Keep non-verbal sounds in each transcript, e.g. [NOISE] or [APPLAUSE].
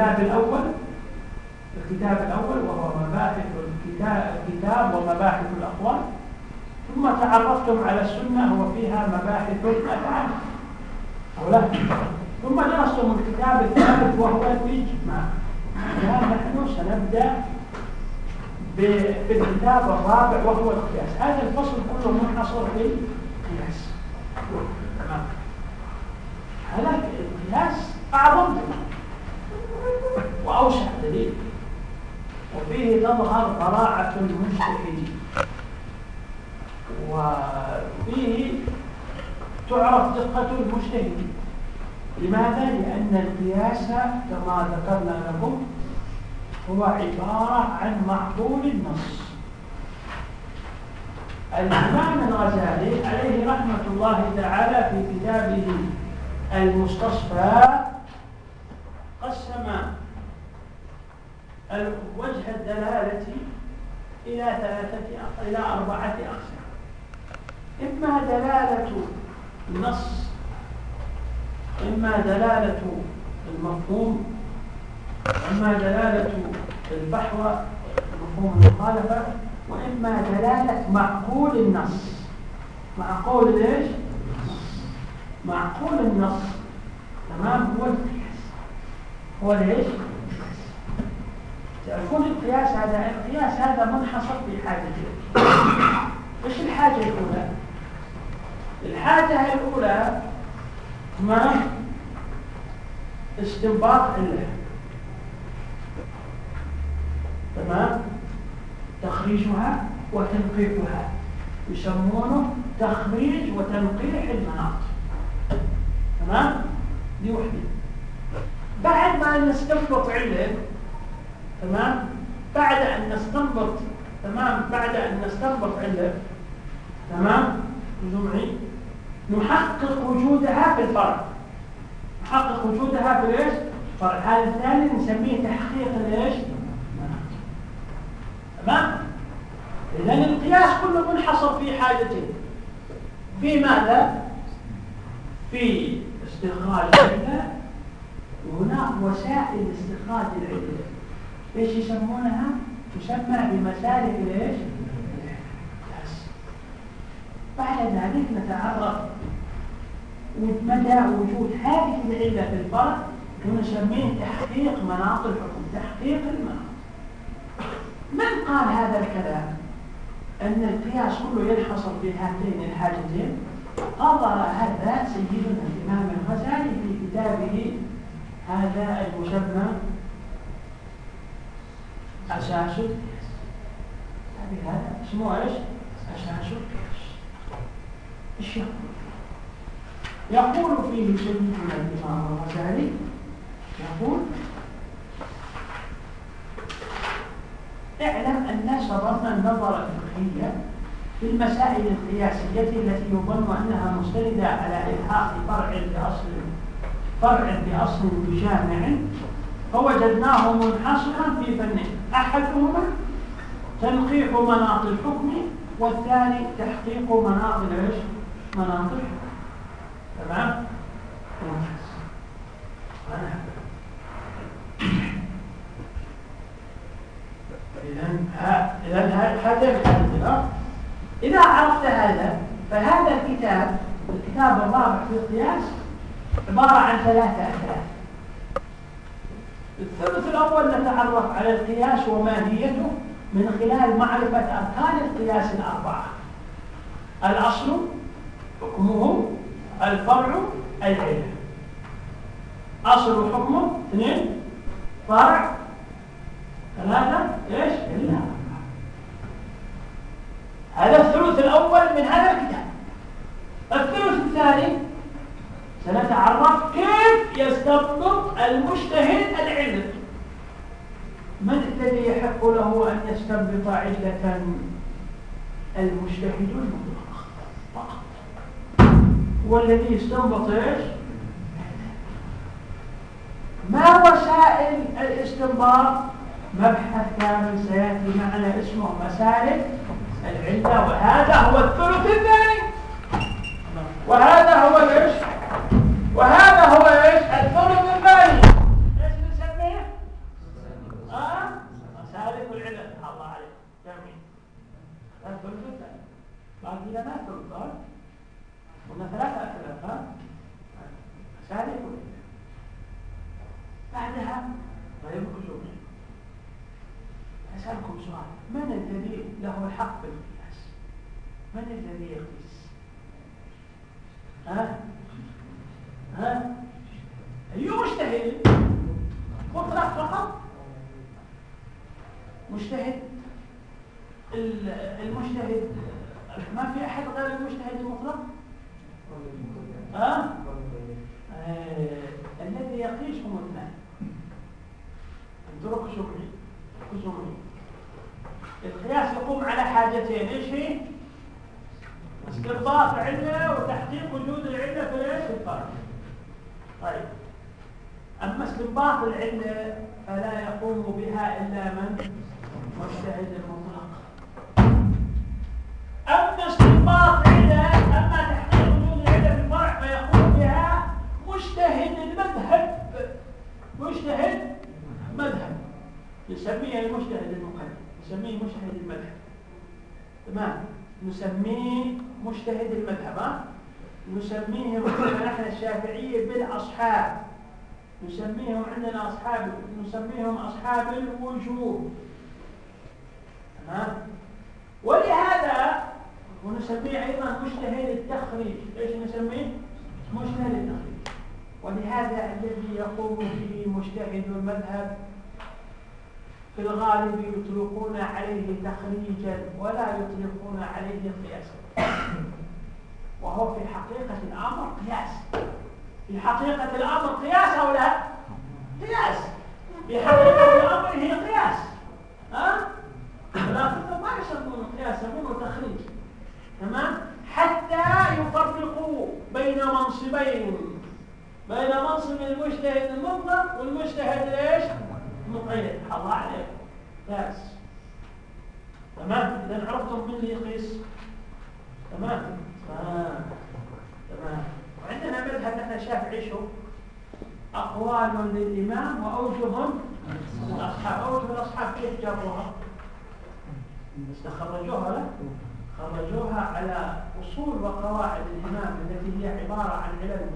الباب الأول الكتاب الأول وهو مباحث الكتاب, الكتاب ومباحث الأقوال. ثم تعرفتم على السنة وفيها مباحث الأفعال. أو لا ثم درستم الكتاب الثالث وهو الإجماع. الآن نحن سنبدأ بالكتاب الرابع وهو القياس. هذا الفصل كله منحصر في القياس تمام هذا القياس أعظم وأوسع دليل وفيه تظهر براعة المجتهدين وفيه تعرف دقة المجتهدين لماذا؟ لأن القياس كما ذكرنا لكم هو عبارة عن معقول النص. الإمام الغزالي عليه رحمة الله تعالى في كتابه المستصفى وجه الدلالة إلى ثلاثة إلى أربعة أقسام. إما دلالة النص إما دلالة المفهوم إما دلالة البحوة مفهوم المخالفة وإما دلالة معقول النص. معقول ليش؟ معقول النص. تمام؟ هو هو ليش؟ تعرفون القياس هذا القياس هذا منحصر في حاجتين إيش الحاجة الأولى؟ الحاجة الأولى ما استنباط علة تمام؟ تخريجها وتنقيحها. يسمونه تخريج وتنقيح المناط. تمام؟ دي وحده بعد ما نستنبط علة تمام؟ بعد أن نستنبط تمام؟ بعد أن نستنبط علة تمام؟ جمعي. نحقق وجودها في الفرع. نحقق وجودها في إيش؟ الفرع هذا الثاني نسميه تحقيق الايش تمام؟ اذا القياس كله منحصر في حاجتين. في ماذا؟ في استخراج العلة. وهناك وسائل استخراج العلة. إيش يسمونها؟ تسمى بمسالك الايش بعد ذلك نتعرف مدى وجود هذه العلة في الفرد ونسميه تحقيق مناط الحكم تحقيق المناط من قال هذا الكلام؟ أن القياس كله ينحصر في هاتين الحاجتين. قضى هذا سيدنا الإمام الغزالي في كتابه هذا المسمى أساس هذا. اسمه إيش؟ أساس القياس إيش يقول؟ فيه سيدنا الإمام الغزالي يقول اعلم أن صدرنا النظر الفقهية في المسائل القياسية التي يظن أنها مستندة على إلحاق فرع بأصل فرع بأصل بجامع فوجدناه منحصرا في فنين أحدهما تنقيح مناط الحكم والثاني تحقيق مناط إيش؟ مناط الحكم تمام؟ إذا هذا مثال إذا عرفت هذا فهذا الكتاب الكتاب الرابع في القياس عبارة عن ثلاثة أثلاث الثلث الأول نتعرف على القياس وماهيته من خلال معرفة أركان القياس الأربعة. الأصل حكمه الفرع العلم. أصل حكمه اثنين. فرع. ثلاثة. إيش؟ إلا هذا الثلث الأول من هذا الكتاب. الثلث الثاني سنتعرف كيف يستنبط المجتهد العلم؟ من الذي يحق له أن يستنبط علة المجتهد المطلق؟ فقط هو الذي يستنبط إيش؟ ما وسائل الاستنباط؟ مبحث كامل سيأتي معنا اسمه مسالك العلة وهذا هو الثلث الثاني. وهذا هو إيش؟ وهذا هو إيش؟ الثلث الثاني إيش نسميه؟ آه مسالك العله الله عليك. جميل. الثلث الثاني باقي لنا ثلثان قلنا ثلاثة ثلاثة مسالك العله بعدها طيب خشوع أسألكم سؤال. من الذي له الحق بالقياس؟ من الذي يقيس؟ ها؟ ها؟ أي مجتهد. مطلق فقط. مجتهد. المجتهد ما في أحد غير المجتهد المطلق؟ ها؟ آه. الذي يقيس هم اثنان الدرك شكري كسوري القياس يقوم على حاجتين إيش هي؟ استنباط علة وتحقيق وجود العلة في الفرق طيب. أما استنباط العلة فلا يقوم بها إلا من؟ مجتهد المطلق. أما استنباط علة أما تحقيق وجود العلة في الفرع فيقوم بها مجتهد المذهب. مجتهد مذهب نسميه المجتهد المقلد نسميه مجتهد المذهب. تمام. نسميه مجتهد المذهب ها؟ نسميهم عندنا نحن الشافعية بالأصحاب. نسميهم عندنا أصحاب نسميهم أصحاب الوجوب تمام؟ ولهذا ونسميه أيضا مجتهد التخريج. إيش نسميه؟ مجتهد التخريج. ولهذا الذي يقوم به مجتهد المذهب في الغالب يطلقون عليه تخريجا ولا يطلقون عليه قياسا. وهو في حقيقة الأمر قياس. في حقيقة الأمر قياس أو لا؟ قياس. في حقيقة الأمر هي قياس. ها؟ لكن ما يسمونه قياس يسمونه تخريج. تمام؟ حتى يفرقوا بين منصبين. بين منصب المجتهد المطلق والمجتهد إيش؟ مقيد الله عليك. بس تمام؟ اذا عرفتم من اللي يقيس. تمام؟ تمام. وعندنا مذهب نحن الشافعي شو؟ أقوال للإمام واوجه الاصحاب أوجه الأصحاب كيف جابوها؟ استخرجوها لا؟ خرجوها على أصول وقواعد الإمام التي هي عبارة عن علل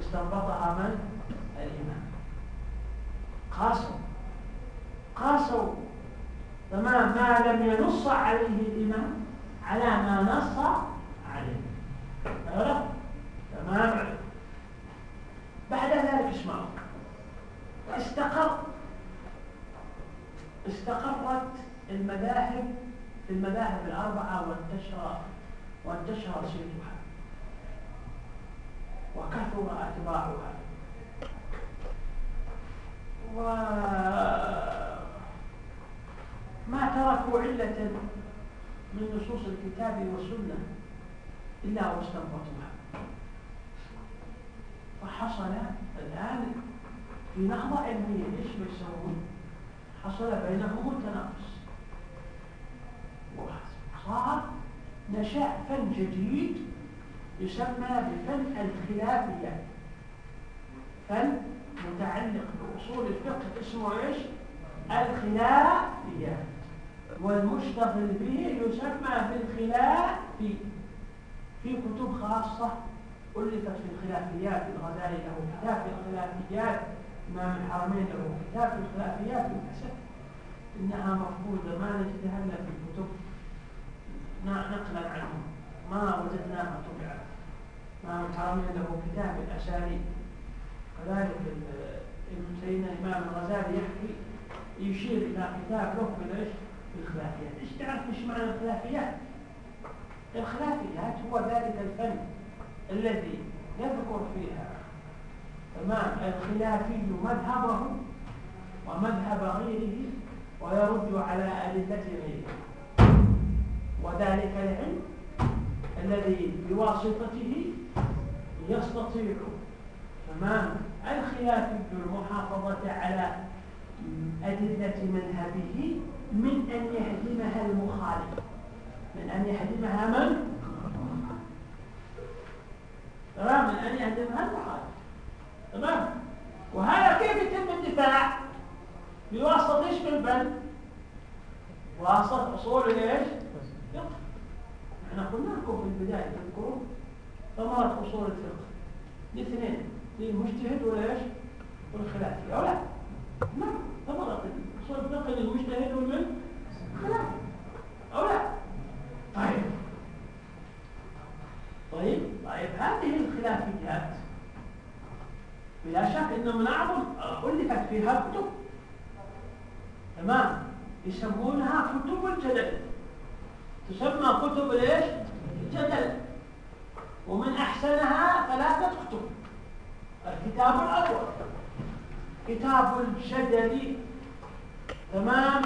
استنبطها من؟ الإمام. قاسم قاسوا. تمام. ما لم ينص عليه الإمام على ما نص تمام بعد ذلك اسمعوا. استقر استقرت المذاهب في المذاهب الأربعة وانتشر وانتشر صيتها وكثر أتباعها. وما تركوا علة من نصوص الكتاب والسنة إلا واستنبطوها. فحصل الآن في نهضة علمية إيش بيسوون؟ حصل بينهم التنافس وصار نشأ فن جديد يسمى بفن الخلافية فن متعلق بأصول الفقه اسمه إيش؟ الخلافية والمشتغل به يسمى بالخلاف في كتب خاصة ألفت في الخلافيات الغزالي له كتاب في الخلافيات إمام الحرمين له كتاب في الخلافيات للأسف إنها مفقودة ما نجدها إلا في الكتب نقلا عنهم ما وجدناها طبعت إمام الحرمين له كتاب الأساليب كذلك سيدنا الإمام الغزالي يحكي يشير إلى كتاب له بالإيش؟ بالخلافيات إيش تعرف إيش معنى الخلافيات؟ الخلافيات هو ذلك الفن. الذي يذكر فيها تمام الخلافي مذهبه ومذهب غيره ويرد على أدلة غيره وذلك العلم الذي بواسطته يستطيع تمام الخلافي المحافظة على أدلة مذهبه من أن يهدمها المخالف من أن يهدمها من؟ تمام من أن يهدمها المخالف تمام؟ وهذا كيف يتم الدفاع؟ بواسطة إيش بالبن بواسطة أصول إيش؟ إحنا قلنا لكم في البداية تذكرون ثمرة أصول الفقه. الاثنين للمجتهد ولا إيش؟ والخلافي أو لا؟ نعم ثمرة أصول الفقه للمجتهد والمن خلافي أو لا طيب طيب طيب هذه الخلافيات بلا شك ان من اعظم الفت فيها كتب تمام يسمونها كتب الجدل تسمى كتب ليش الجدل ومن احسنها ثلاثة كتب الكتاب الأول كتاب الجدل. تمام؟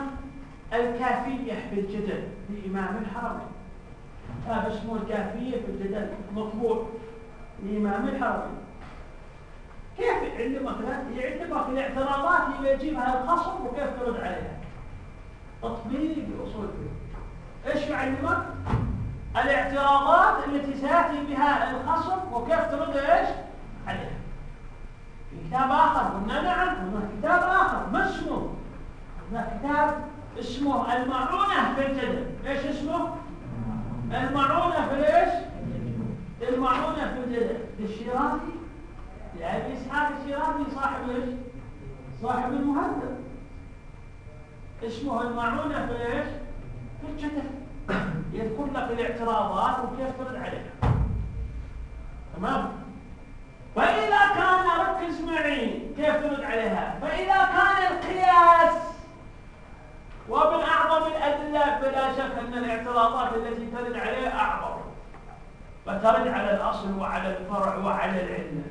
الكافيه في الجدل لإمام الحرمين كتاب اسمه الكافيه في الجدل مطبوع لإمام الحرمين كيف يعلمك يعلمك الاعتراضات اللي يجيبها الخصم وكيف ترد عليها؟ تطبيق الاصول إيش يعلمك؟ الاعتراضات التي سياتي بها الخصم وكيف ترد إيش؟ كتاب آخر قلنا نعم هناك كتاب آخر. ما اسمه؟ هناك كتاب اسمه المعونة في الجدل. إيش اسمه؟ المعونة في إيش المعونة في الجدل. الشيرازي؟ يعني إسحاق الشيرازي صاحب إيش؟ صاحب المهذب اسمه المعونة في إيش؟ في الجدل. يذكر لك الاعتراضات وكيف ترد عليها. تمام؟ فإذا كان ركز معي كيف ترد عليها فإذا كان القياس ومن أعظم الأدلة بلا شك أن الاعتراضات التي ترد عليه أعظم فترد على الأصل وعلى الفرع وعلى العلة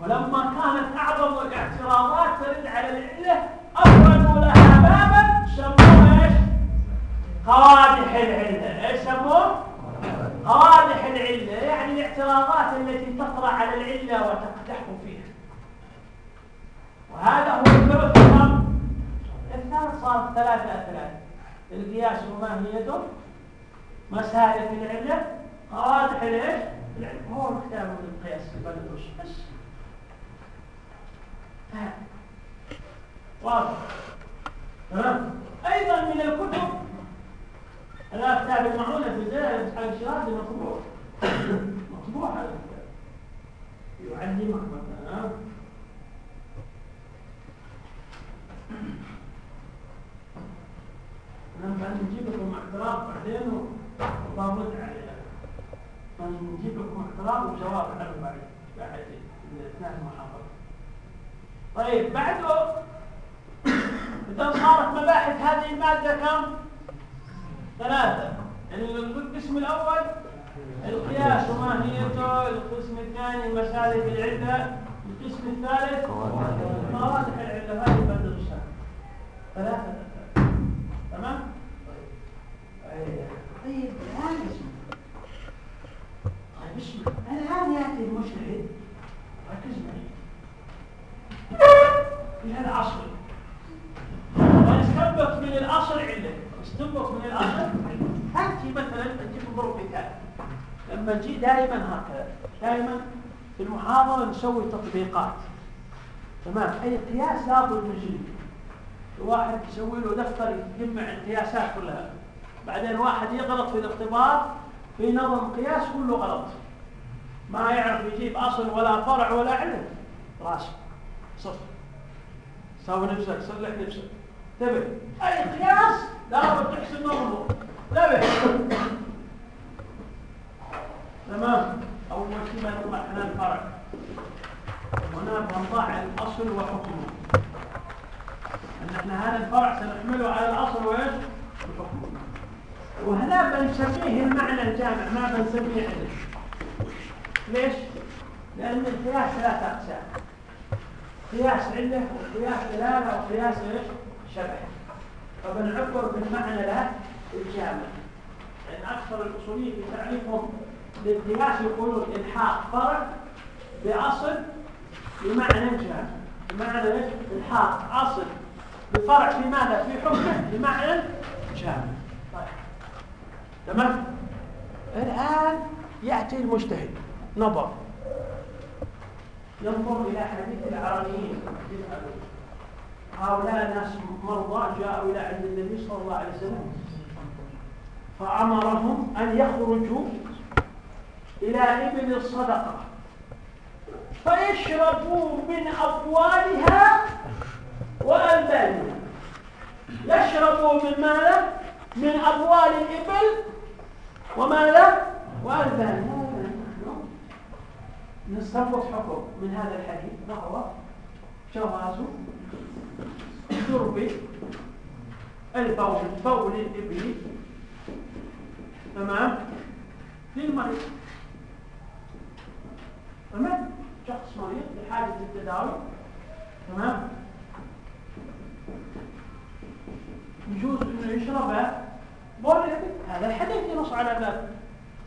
ولما كانت أعظم الاعتراضات ترد على العلة أفردوا لها بابا سموه إيش؟ قوادح العلة إيش سموه؟ قوادح العلة يعني الاعتراضات التي تطرأ على العلة وتقدح فيها. وهذا هو الثلث الكم؟ الثالث صار ثلاثة أثلاث. القياس وماهيته مسالك العلة. قوادح الايش؟ هو الكتاب القياس البلدوس بس. واضح. تمام أيضا من الكتب الكتاب المعونه في ذلك على الشراط مطبوع. مطبوع هذا الكتاب. يعلمك مثلا. لما نجيب لكم اعتراف بعدين وضابط عليها. نجيب لكم اعتراف وجواب عنه بعد بعد الاثنين المحاضرة. طيب بعده إذا صارت مباحث هذه المادة كم؟ ثلاثة. يعني القسم الأول القياس وماهيته القسم الثاني مسالك العدة القسم الثالث مراتب العدة هذه بدل الشهر ثلاثة. تمام؟ طيب الآن اسمع طيب اسمع الآن يأتي المجتهد ركز معي في هذا العصر ويستنبط من الأصل يستنبط من الأصل هاتي مثلا أجيب ضرب مثال لما نجي دائما هكذا دائما في المحاضرة نسوي تطبيقات. تمام؟ أي قياس لابد نجري واحد يسوي له دفتر يجمع القياسات كلها. بعدين واحد يغلط في الاختبار في نظم قياس كله غلط. ما يعرف يجيب أصل ولا فرع ولا علم. راسه. صفر. ساوي نفسك صلح نفسك. انتبه أي قياس؟ لابد تحسن نظمه انتبه تمام. أول شيء ما نطلع هنا الفرع. هنا بنضع الأصل وحكمه. أن إحنا هذا الفرع سنحمله على الأصل وإيش؟ وحكمه. وهنا بنسميه المعنى الجامع ما بنسميه علم. ليش؟ لأن القياس ثلاثة أقسام. قياس علة وقياس دلالة وقياس إيش؟ شبه فبنعبر بالمعنى له الجامع. لأن أكثر الأصوليين في تعريفهم للقياس يقولون إلحاق فرع بأصل بمعنى جامع بمعنى إيش؟ إلحاق أصل بفرع في ماذا؟ في حكمه بمعنى جامع طيب. تمام؟ الآن يأتي المجتهد. نظر. ينظر إلى حديث العربيين. هؤلاء ناس مرضى جاءوا إلى عند النبي صلى الله عليه وسلم. فأمرهم أن يخرجوا إلى إبل الصدقة. فيشربوا من أبوالها وألبانها يشربوا من ماذا؟ من أبوال الإبل وماذا؟ وألبانها نستنبط حكم من هذا الحديث. وهو جواز شرب البول بول الإبل تمام للمريض تمام شخص مريض بحاجة للتداوي تمام يجوز انه يشرب بول هذا الحديث ينص على ذلك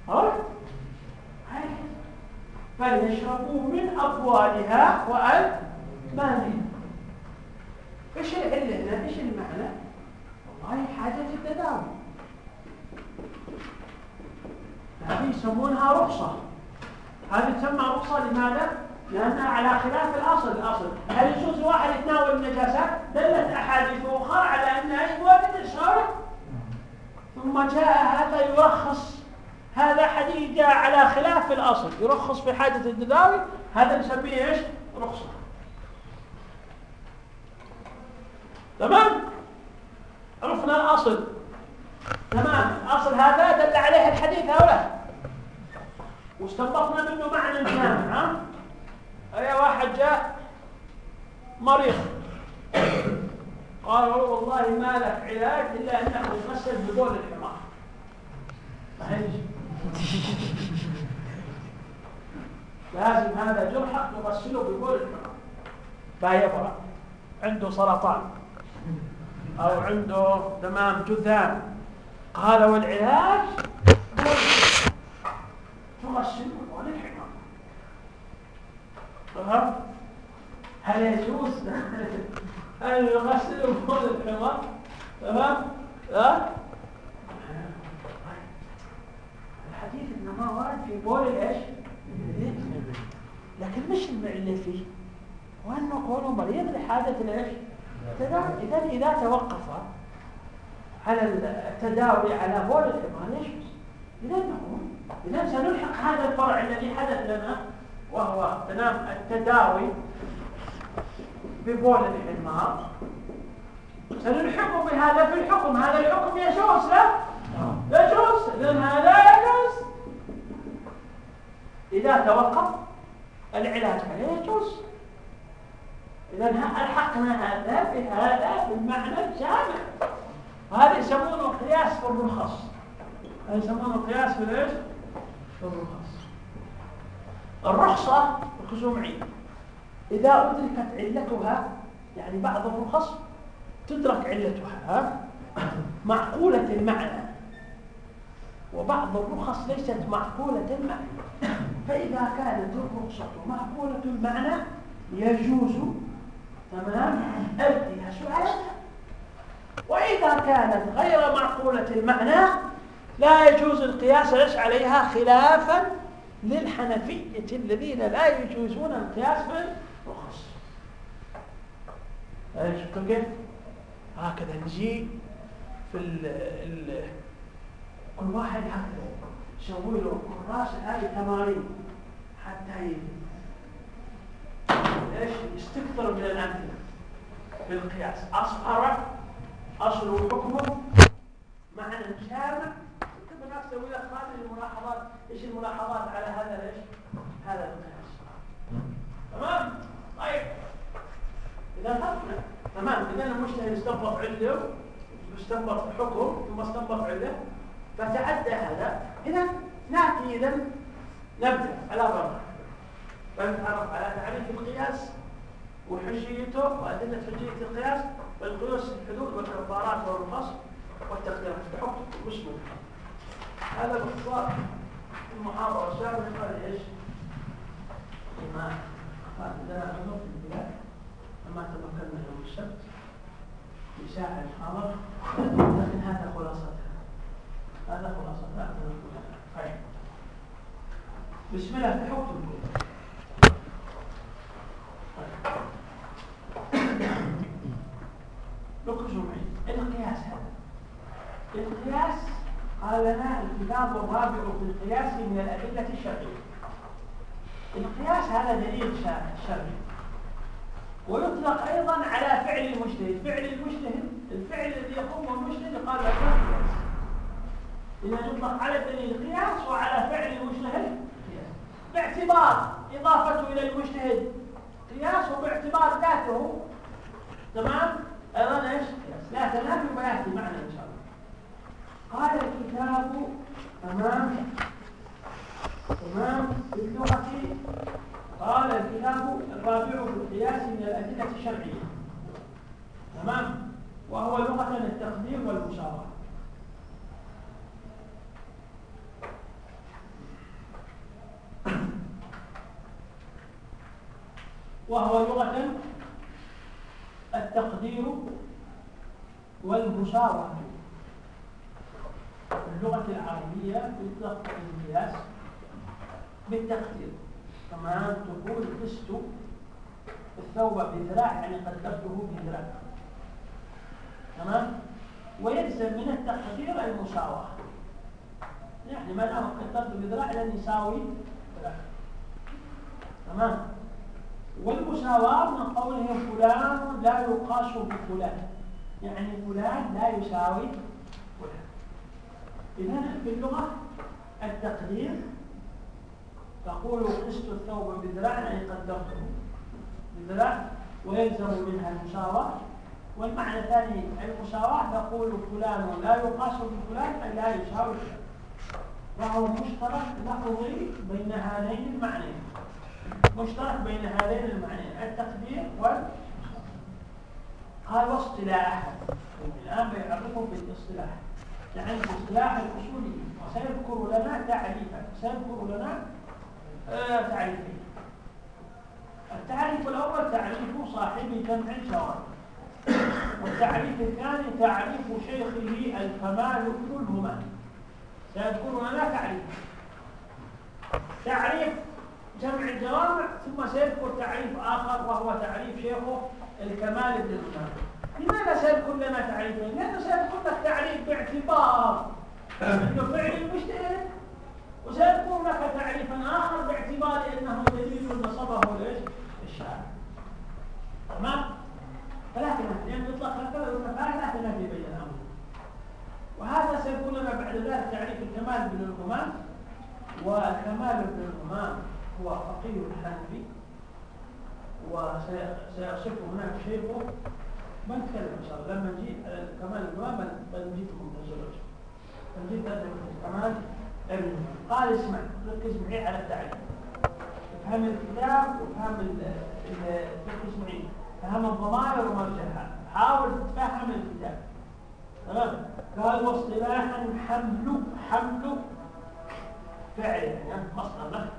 ها فليشربوا من ابوالها والبانها إيش العله هنا إيش المعنى والله حاجة التداوي هذه يسمونها رخصة. هذه تسمى رخصة لماذا؟ لأنها على خلاف الأصل. الأصل هل يجوز واحد يتناول النجاسات؟ دلت أحاديث أخرى على أي وارد الشارع ثم جاء هذا يرخص. هذا حديث جاء على خلاف الأصل. يرخص في حاجة التداوي هذا نسميه إيش؟ رخصة. تمام؟ عرفنا الأصل. تمام. الأصل هذا دل عليه الحديث هؤلاء. واستنبطنا منه معنى جامع ها؟ أي واحد جاء مريض. قال والله ما لك علاج إلا انك تغسل ببول الحمار. لازم هذا جرحك تغسله ببول الحمار. فيبرأ عنده سرطان. أو عنده تمام جذام قال والعلاج تغسل بطون الحمار فهم؟ هل يجوز أن يغسل بطون الحمار تمام؟ ها؟ الحديث إنما ورد في بول الإيش؟ لكن مش المعلة فيه وأنه قوله مريض لحاجة الإيش؟ إذا إذا توقف على التداوي على بول الحمار يجوز إذا نقول إذا سنلحق هذا الفرع الذي حدث لنا وهو تنام التداوي ببول الحمار سنلحقه بهذا في الحكم هذا الحكم يجوز لا يجوز إذن هذا يجوز. إذا توقف العلاج عليه يجوز. إذا ألحقنا هذا بهذا بالمعنى الجامع. وهذا يسمونه قياس في الرخص هذا يسمونه قياس في الايش؟ في الرخص الرخصة الخزومعية إذا أدركت علتها يعني بعض الرخص تدرك علتها. ها؟ معقولة المعنى. وبعض الرخص ليست معقولة المعنى. فإذا كانت الرخصة معقولة المعنى يجوز تمام؟ القياس عليها وإذا كانت غير معقولة المعنى لا يجوز القياس عليها خلافا للحنفية الذين لا يجوزون القياس في الرخص شفتوا كيف؟ هكذا نجي في ال ال كل واحد هكذا. يسوي له كراس هاي تمارين حتى إيش؟ يستكثر من الأمثلة في القياس. اصهر اصل حكمه معنى شامع تبقى تسوي لك هذه الملاحظات إيش الملاحظات على هذا إيش هذا القياس. تمام؟ طيب. إذا فرقنا تمام. إذا المجتهد استنبط عله استنبط حكم ثم استنبط عله فتعدى هذا. إذا نأتي إذا نبدأ. على بره فنتعرف على تعريف القياس وحجيته وأدلة حجية القياس والقياس الحدود والعبارات والفصل والتقديرات بحكم مسلم. هذا باختصار المحاضرة السابقه قال إيش؟ ما قال لنا في البلاد. لما تمكنا يوم السبت في ساعة الحاضر. لكن هذا خلاصتها. هذا خلاصتها. طيب. بسم الله. تحكم ركزوا معي؟ القياس هذا. القياس قال لنا الكتاب الرابع في القياس من الأدلة الشرعية. القياس هذا دليل شرعي. ويطلق أيضا على فعل المجتهد. فعل المجتهد الفعل الذي يقوم المجتهد قال له قياس. إذا يطلق على دليل القياس وعلى فعل المجتهد باعتبار إضافته إلى المجتهد. قياس وباعتبار ذاته. تمام؟ أيضا إيش؟ لا تنافي ويأتي معنا إن شاء الله قال الكتاب تمام؟ تمام. في اللغة قال الكتاب الرابع في القياس من الأدلة الشرعية. تمام؟ وهو لغة التقدير والمشاورة وهو لغة التقدير والمشاركة. اللغة العربية تطلق القياس بالتقدير. كما تقول قست الثوب بذراع يعني قدرته بذراع. تمام؟ ويلزم من التقدير المساواة يعني ما دام قدرت بذراع لن يساوي ذراع. تمام؟ والمساواة من قوله فلان لا يقاس بفلان. يعني فلان لا يساوي فلان. إذا في اللغة التقدير تقول قست الثوب بذراع يعني قدرته بذراع ويلزم منها المساواة. والمعنى الثاني المساواة تقول فلان لا يقاس بفلان أي لا يساوي فلان. وهو مشترك لفظي بين هذين المعنيين. مشترك بين هذين المعنيين التقدير وال قال واصطلاح. الآن بيعرفه بالاصطلاح. يعني الاصطلاح الأصولي وسيذكر لنا تعريفا سيذكر لنا آه تعريفين. التعريف الأول تعريف صاحب جمع الجواب والتعريف الثاني تعريف شيخه الكمال ابن الهمام سيذكر لنا تعريف. تعريف جمع الجوامع ثم سيذكر تعريف آخر وهو تعريف شيخه الكمال بن الإمام لماذا سيذكر لنا تعريفين؟ لأنه سيذكر لك تعريف باعتبار. أنه فعل المجتهد وسيذكر لك تعريفا آخر باعتبار أنه دليل نصبه ليش؟ الشارع تمام؟ ثلاثة لأن يطلق هكذا المفاعل لا تنافي بين الأمر وهذا سيكون لنا بعد ذلك تعريف الكمال بن الهمام والكمال بن الهمام هو فقيه الحنفي وسيصف هناك شيخه بنتكلم ان شاء الله لما نجي كمال الامام بنجيكم تزوج بنجيب كمال ابن قال اسمع ركز معي على التعليم فهم الكتاب وفهم ركز معي فهم الضمائر ومرجعها حاول تتفهم الكتاب تمام قال واصطلاحا حمل حمل فعل يعني مصدر له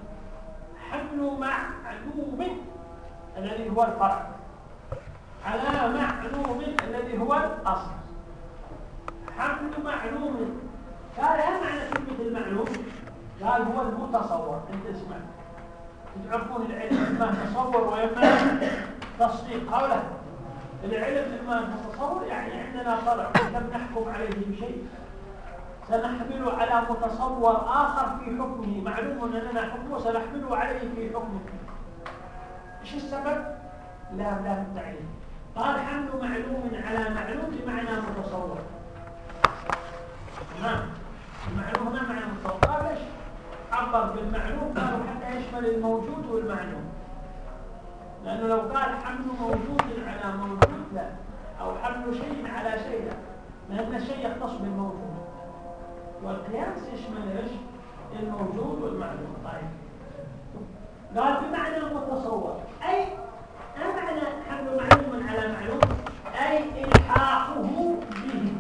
حمل معلوم الذي هو الفرع على معلوم الذي هو الأصل حمل معلوم قال إيه معنى كلمة المعلوم قال هو المتصور انت اسمع تعرفون العلم اما تصور واما تصديق هؤلاء العلم اما تصور يعني عندنا طلع لم نحكم عليه بشيء سنحمله على متصور آخر في حكمه. معلوم أننا حكمه سنحمله عليه في حكمه. إيش السبب؟ لا لا التعليم قال حمل معلوم على معلوم بمعنى متصور. نعم. المعلوم ما معنى متصور؟ قال عبر بالمعلوم قالوا حتى يشمل الموجود والمعلوم. لأنه لو قال حمل موجود على موجود لا أو حمل شيء على شيء لا. لأن الشيء يختص بالموجود. والقياس يشمل إيش؟ الموجود والمعلوم. طيب. قال بمعنى المتصور. ما معنى حمل معلوم على معلوم؟ أي إلحاقه به.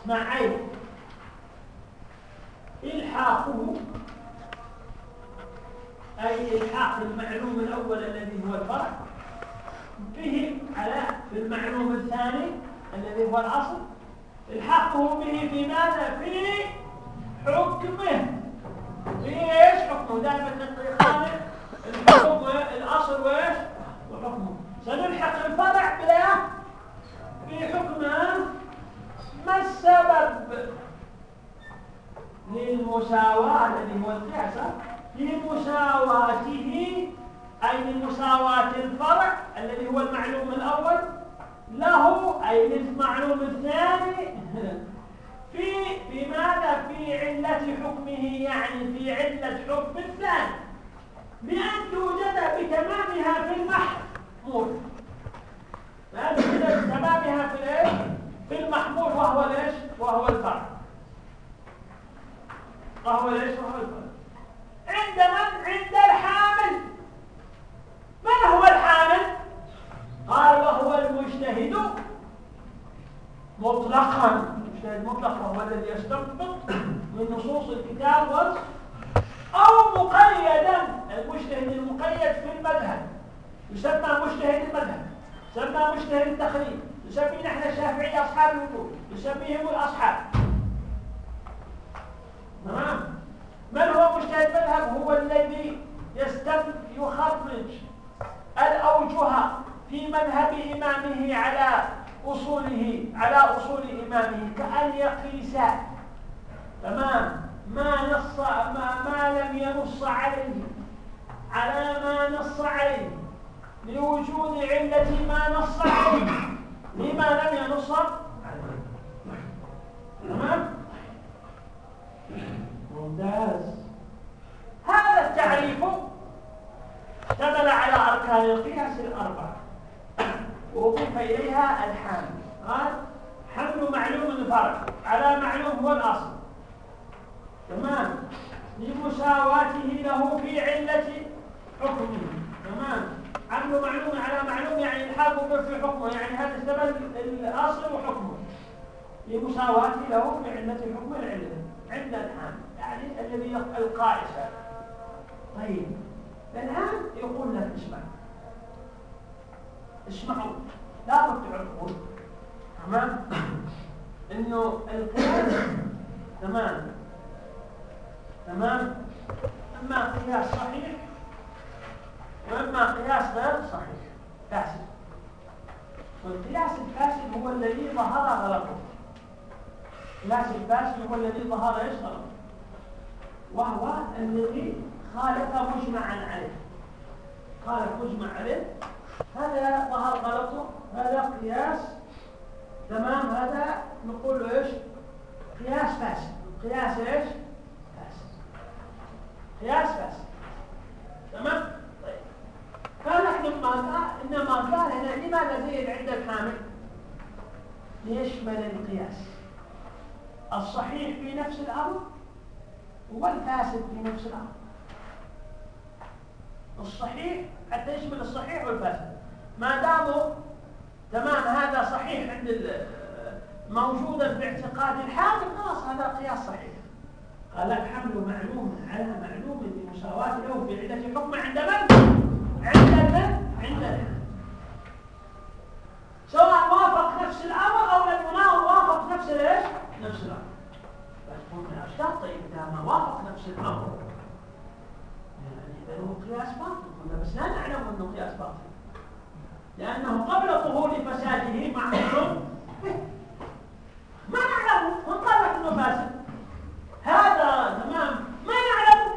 اسمع أي إلحاقه. أي إلحاق المعلوم الأول الذي هو الفرع. به على في المعلوم الثاني الذي هو الأصل. الحقه به في ماذا؟ في حكمه. في إيش؟ حكمه. دائما نقول الحكم الأصل وإيش؟ وحكمه. سنلحق الفرع بلا في حكمه ما السبب؟ للمساواة. الذي هو القياس لمساواته أي لمساواة الفرع الذي هو المعلوم الأول. له أي للمعلوم الثاني في بماذا في علة حكمه يعني في علة حكم الثاني؟ بأن توجد بتمامها في المحمول. بأن توجد بتمامها في الإيش؟ في المحمول وهو الإيش؟ وهو الفرع وهو الإيش؟ وهو الفرع عند من؟ عند الحامل. من هو الحامل؟ قال وهو المجتهد مطلقا. المجتهد مطلقا هو الذي يستنبط من نصوص الكتاب والسنة أو مقيدا. المجتهد المقيد في المذهب. يسمى مجتهد المذهب. يسمى مجتهد التقليد نسميه نحن الشافعية أصحاب الوجود نسميهم الأصحاب. تمام من هو مجتهد المذهب؟ هو الذي يستم يخرج الأوجه في مذهب إمامه على أصوله على أصول إمامه كأن يقيس. تمام. ما نص ما, ما لم ينص عليه. على ما نص عليه. لوجود علة ما نص عليه. لما لم ينص عليه. تمام؟ ممتاز. هذا التعريف اشتمل على أركان القياس الأربعة. وأضيف إليها الحامل. قال حمل معلوم الفرق. على معلوم هو الأصل. تمام. لمساواته له في علة حكمه. تمام. حمل معلوم على معلوم يعني الحاق في حكمه. يعني هذا الزمن الأصل وحكمه. لمساواته له في علة حكم العلة. عند الحامل. يعني الذي القائس طيب. الآن يقول لك اسمع. اسمعوا لا تعرفون تمام؟ [COUGHS] إنه القياس تمام؟ تمام؟ أما قياس صحيح وأما قياس غير صحيح فاسد. والقياس الفاسد هو الذي ظهر غلطه. القياس الفاسد هو الذي ظهر إيش غلطه وهو الذي خالف مجمعا عليه. خالف مجمع عليه. هذا ظهر غلطه هذا قياس. تمام؟ هذا نقول له إيش؟ قياس فاسد قياس إيش؟ فاسد قياس فاسد تمام؟ طيب. قال نحن ما انما قال هنا؟ لماذا زيد عند الحامل؟ ليشمل القياس؟ الصحيح في نفس الامر والفاسد في نفس الأمر الصحيح حتى يشمل الصحيح والفاسد ما داموا تمام هذا صحيح عند موجودا باعتقاد الحاكم خلاص هذا قياس صحيح قال لك حمل معلوم على معلوم بمساواة له في عدة حكم عند من؟ عند من؟ عند سواء وافق نفس الأمر أو لم وافق نفس الإيش؟ نفس الأمر بس قلنا طيب إذا ما وافق نفس الأمر يعني هو قياس باطل. بس لا نعلم أنه قياس باطل. لأنه قبل ظهور فساده معمول به ما نعلم. ونطلق انه فاسد. هذا تمام. ما نعلم.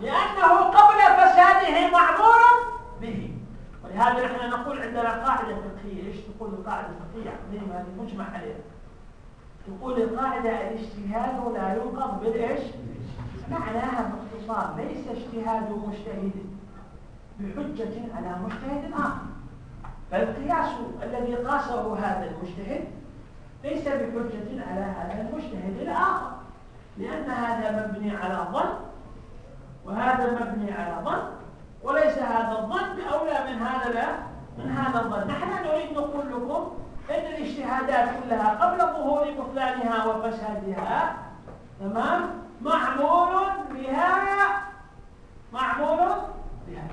لأنه قبل فساده معمول به. ولهذا نحن نقول عندنا قاعدة فقهية. إيش تقول القاعدة الفقهية؟ عظيمه هذه مجمع عليها. تقول القاعدة الاجتهاد لا ينقض بالإيش؟ معناها باختصار ليس اجتهاد مجتهد بحجة على مجتهد آخر. فالقياس الذي قاسه هذا المجتهد ليس بحجة على هذا المجتهد الآخر لأن هذا مبني على ظن وهذا مبني على ظن وليس هذا الظن بأولى من هذا لا من هذا الظن. نحن نريد نقول لكم أن الاجتهادات كلها قبل ظهور بطلانها وفسادها تمام؟ معمول بها معمول بها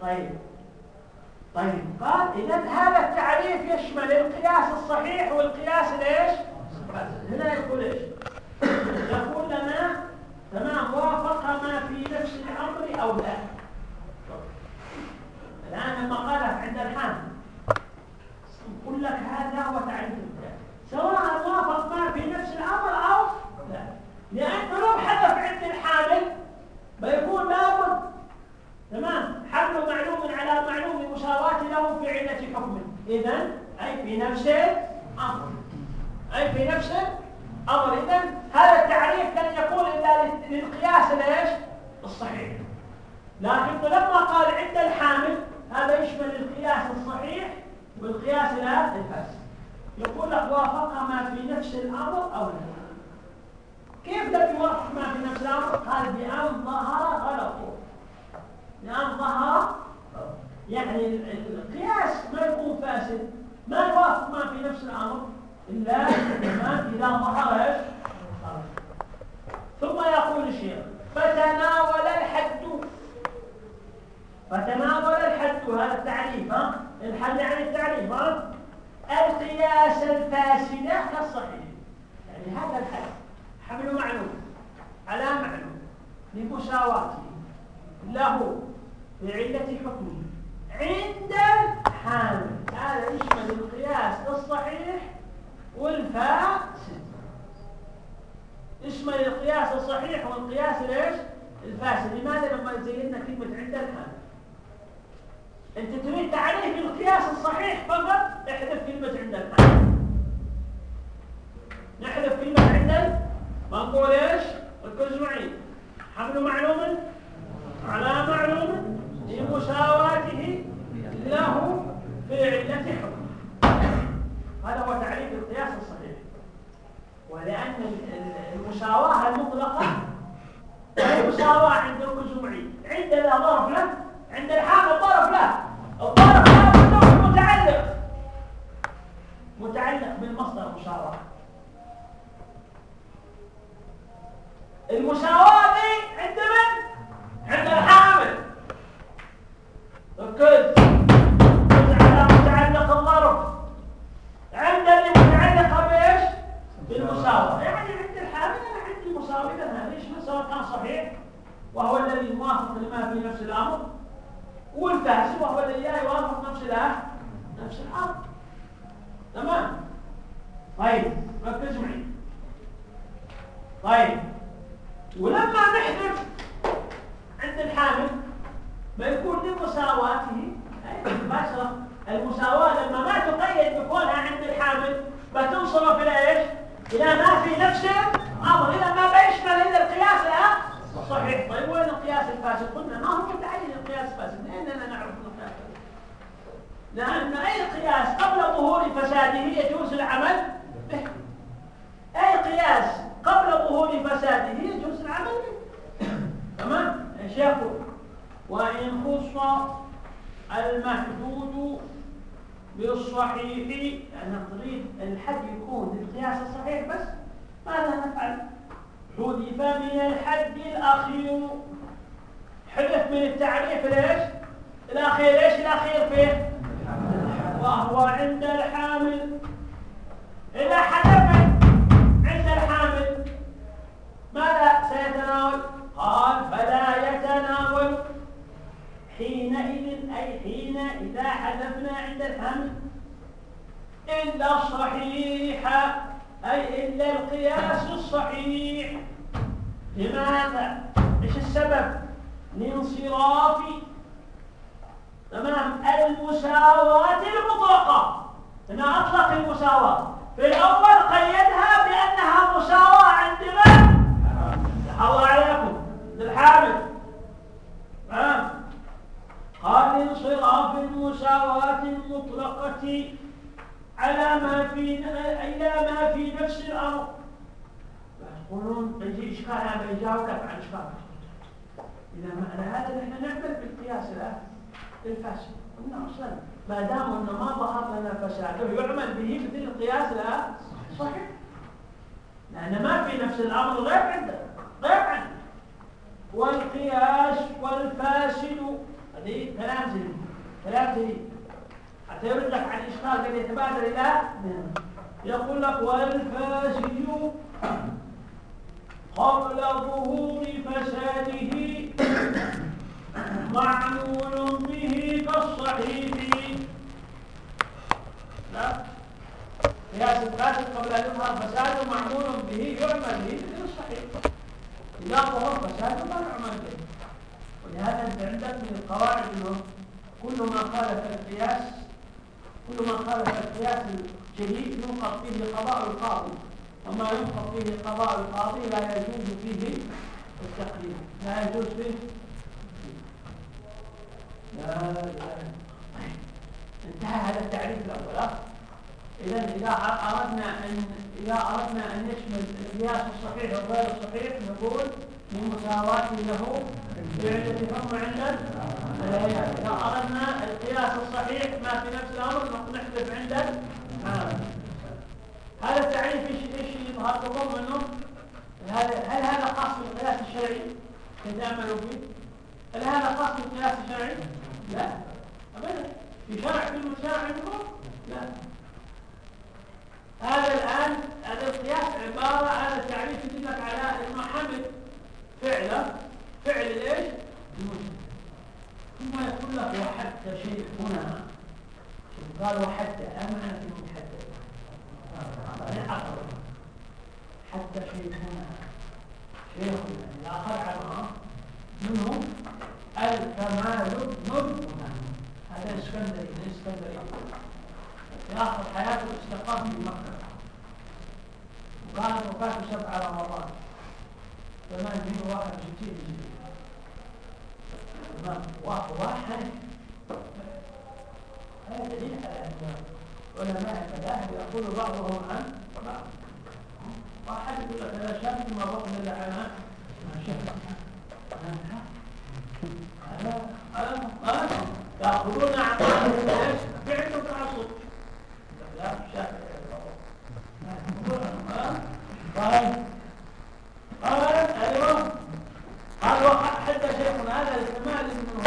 طيب. طيب. قال إذا هذا التعريف يشمل القياس الصحيح والقياس الايش هنا يقول إيش؟ يقول لنا تمام وافق ما في نفس الأمر أو لا. الآن لما قال عند الحامل يقول لك هذا هو تعريف يظهر فساده معمول به يعمل به مثل الصحيح إذا ظهر فساده ما يعمل به. ولهذا أنت عندك من القواعد إنه كل ما خالف القياس كل ما خالف القياس الجديد ينقض فيه قضاء القاضي. وما ينقض فيه قضاء القاضي لا يجوز فيه التقليد لا يجوز فيه. لا لا. انتهى هذا التعريف الأول إذا إذا أردنا أن إذا أردنا أن نشمل القياس الصحيح والغير الصحيح نقول لمساواته له بعدة حكم عند إذا أردنا القياس الصحيح ما في نفس الأمر نحذف عند هذا التعريف إيش إيش يظهر لكم منه؟ هل هذا خاص بالقياس الشرعي؟ تتأملوا فيه؟ هل هذا خاص بالقياس الشرعي؟ لا أبدا في شرع في عندكم؟ لا هذا الآن القياس عبارة هذا التعريف يدلك على انه حمل فعله فعل إيش؟ ثم يقول لك وحتى شيء هنا. قال وحتى أمعنى في محدد حتى شيء هنا. شيخ الآخر عنها منه الكمال ابن هذا إسكندري إسكندري. في آخر حياته استقام في مكة. وكانت وفاته سبع رمضان. ثمان من واحد ستين تمام واحد هذا دليل على أن علماء المذاهب يقول بعضهم عن بعض. واحد يقول لك أنا شاف ما بطن الا على ما شاف يأخذون إيش؟ فعل التعصب شاف طيب قال أيوه قال حتى شيخنا هذا الكمال ابن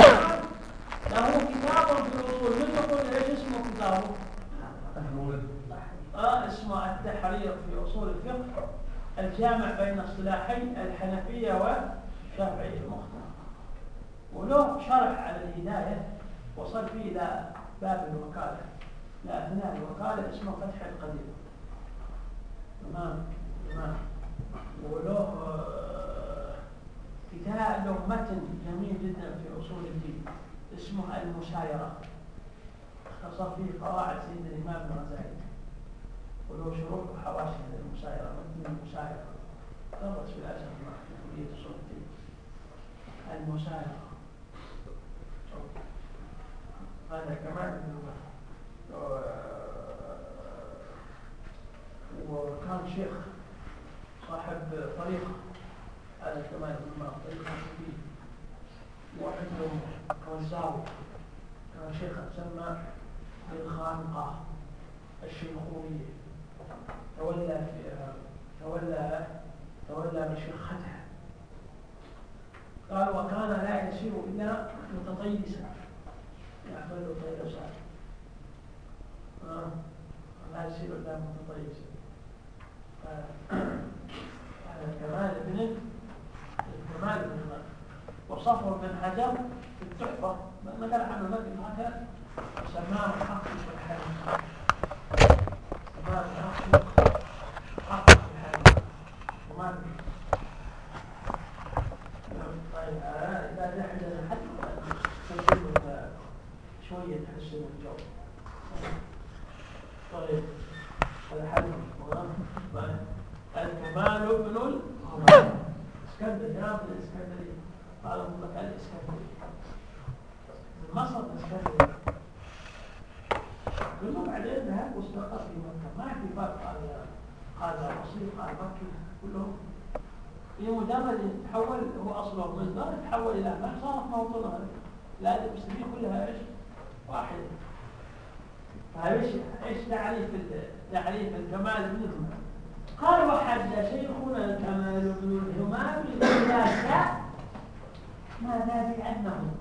له كتاب في الاصول يقول إيش اسمه كتابه؟ آه اسمه التحرير في اصول الفقه الجامع بين اصطلاحي الحنفية والشافعية المختار وله شرح على الهداية وصل فيه إلى باب الوكالة لا اثناء الوكاله اسمه فتح القدير تمام تمام. وله آه، كتاب له متن جميل جدا في أصول الدين اسمه المسايره اختصر فيه قواعد سيد الإمام الغزالي. وله شروط وحواشي المسايره متن المسايره درس في الازهر في كليه أصول الدين؟ المسايره هذا كمان آه، وكان شيخ صاحب طريقة هذا كمان ما طريقة فيه وعندهم كان كان شيخ تسمى بالخانقة الشيخوية تولى تولى تولى مشيختها قال وكان لا يسير إلا متطيسا. يعمل طيلسا آه. لا يسير إلا متطيسا هذا كمال ابن كمال ابن وصفه من حجر في التحفة. ما قال عنه لكن هكذا سماه حق الحديث سماه حق حق الحديث وما طيب إذا جحد الحد شوية تحسن الجو. طيب. الكمال ابن الاسكندر جناب الاسكندري قالوا لك الاسكندري مصر الاسكندري كله بعدين ذهب واستقر في مكة. ما في فرق. قال قال بسيط قال مكي كلهم في مجرد تحول هو أصله من دار تحول إلى ما صارت موطنها. لا المسلمين كلها إيش؟ واحد فايش إيش تعريف تعريف الكمال منهم قال وحد شيخنا الكمال بن الهمام ذاك ماذا بأنه